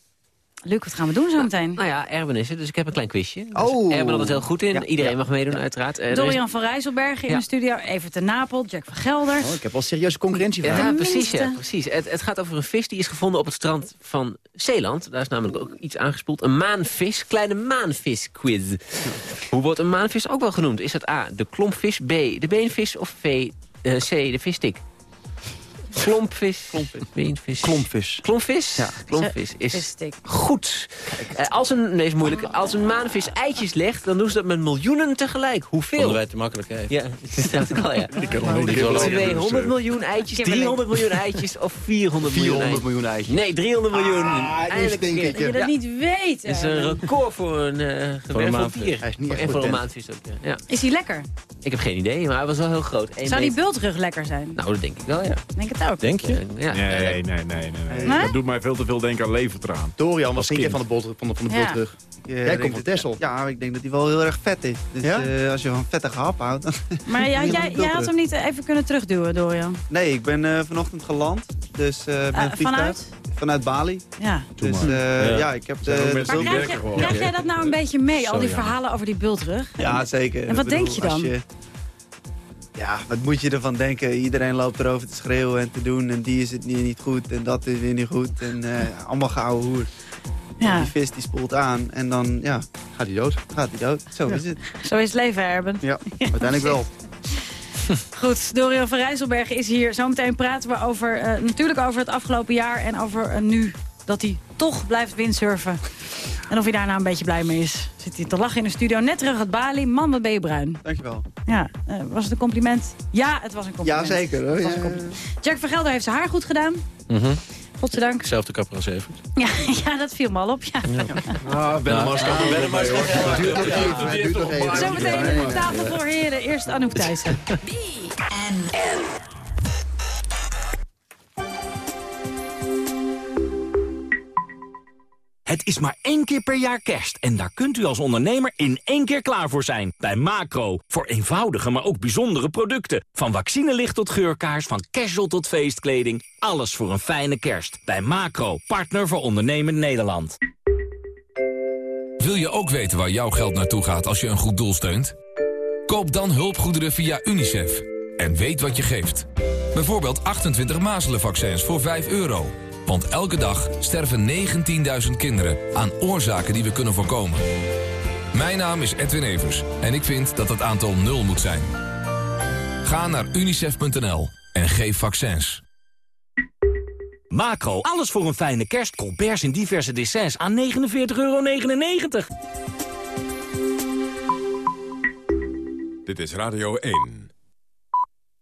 Luc, wat gaan we doen zo meteen? Nou, ja, Erben is er, dus ik heb een klein quizje. Dus oh. Erben had het heel goed in. Iedereen mag meedoen, uiteraard. Uh, Dorian van Rijsselbergen in de studio. Even ten Napel, Jack van Gelder. Oh, ik heb wel serieuze concurrentie van. Ja, precies. Ja, precies. Het, het, gaat over een vis die is gevonden op het strand van Zeeland. Daar is namelijk ook iets aangespoeld. Een maanvis, kleine maanvis-quiz. Hoe wordt een maanvis ook wel genoemd? Is dat A, de klompvis, B, de beenvis of v, uh, C, de vistik? Klompvis. Klompvis. Beenvis. Klompvis. Klompvis? Ja. Klompvis is goed. Uh, als een, nee, is moeilijk. Als een maanvis eitjes legt, dan doen ze dat met miljoenen tegelijk. Hoeveel? Vonden wij te makkelijk, hè? Ja, dat dacht ik al, ja. 200 miljoen eitjes, 300 miljoen eitjes of 400 miljoen 400 miljoen eitjes. Nee, 300 miljoen. Ah, Eindelijk denk ik. Dat je dat niet weet. Dat is een record voor een uh, gewerkt dier. Hij is niet en voor een maanvis ook, ja. Is hij lekker? Ik heb geen idee, maar hij was wel heel groot. Zou die bultrug lekker zijn? Nou, dat denk ik wel, ja. Denk het ook. Denk je? Ja. Nee, nee, nee, nee, nee. Dat doet mij veel te veel denken aan levertraan. Dorian, wat vind je van de, bol, van de, van de Ja. bultrug? Jij komt van Texel. Ja, ik denk dat hij wel heel erg vet is. Dus Ja? eh, als je van vettige hap houdt... dan- Maar ja, jij, jij had terug. hem niet even kunnen terugduwen, Dorian. Nee, ik ben eh, vanochtend geland. Dus eh met Eh, een vliegtuig. vanuit? Vanuit Bali. Ja. Dus eh, Ja. ja. ik heb de... werken gewoon. Krijg jij dat nou een beetje mee, al die ja. verhalen over die bultrug? Ja, zeker. En wat denk je als dan? Ja, wat moet je ervan denken? Iedereen loopt erover te schreeuwen en te doen. En die is het niet, niet goed en dat is weer niet goed. En eh, allemaal gouden hoer. Ja. Die vis die spoelt aan en dan ja, Gaat hij dood? gaat hij dood. Zo Ja. is het. Zo is het leven, Erben. Ja, uiteindelijk wel. Goed, Dorian van Rijsselbergen is hier. Zometeen praten we over, eh, natuurlijk over het afgelopen jaar... en over eh, nu dat hij toch blijft windsurfen. En of hij daar nou een beetje blij mee is. Zit hij te lachen in de studio. Net terug uit Bali. Man, wat ben je bruin. Dankjewel. Ja, eh, was het een compliment? Ja, het was een compliment. Ja, zeker, hoor. Het was een Ja. compliment. Jack van Gelder heeft zijn haar goed gedaan. Godzijdank. Hetzelfde kapper als even. Ja, ja, dat viel me al op. Ja. Ah, ben er maar Ja. ben er maar Zometeen op tafel voor heren. Eerst Anouk Thijssen. Het is maar één keer per jaar kerst en daar kunt u als ondernemer in één keer klaar voor zijn. Bij Macro. Voor eenvoudige, maar ook bijzondere producten. Van vaccinelicht tot geurkaars, van casual tot feestkleding. Alles voor een fijne kerst. Bij Macro. Partner voor ondernemend Nederland. Wil je ook weten waar jouw geld naartoe gaat als je een goed doel steunt? Koop dan hulpgoederen via UNICEF. En weet wat je geeft. Bijvoorbeeld 28 mazelenvaccins voor 5 euro. Want elke dag sterven 19.000 kinderen aan oorzaken die we kunnen voorkomen. Mijn naam is Edwin Evers en ik vind dat het aantal nul moet zijn. Ga naar unicef.nl en geef vaccins. Macro. Alles voor een fijne kerst. Colberts in diverse dessins aan 49,99 euro. Dit is Radio 1.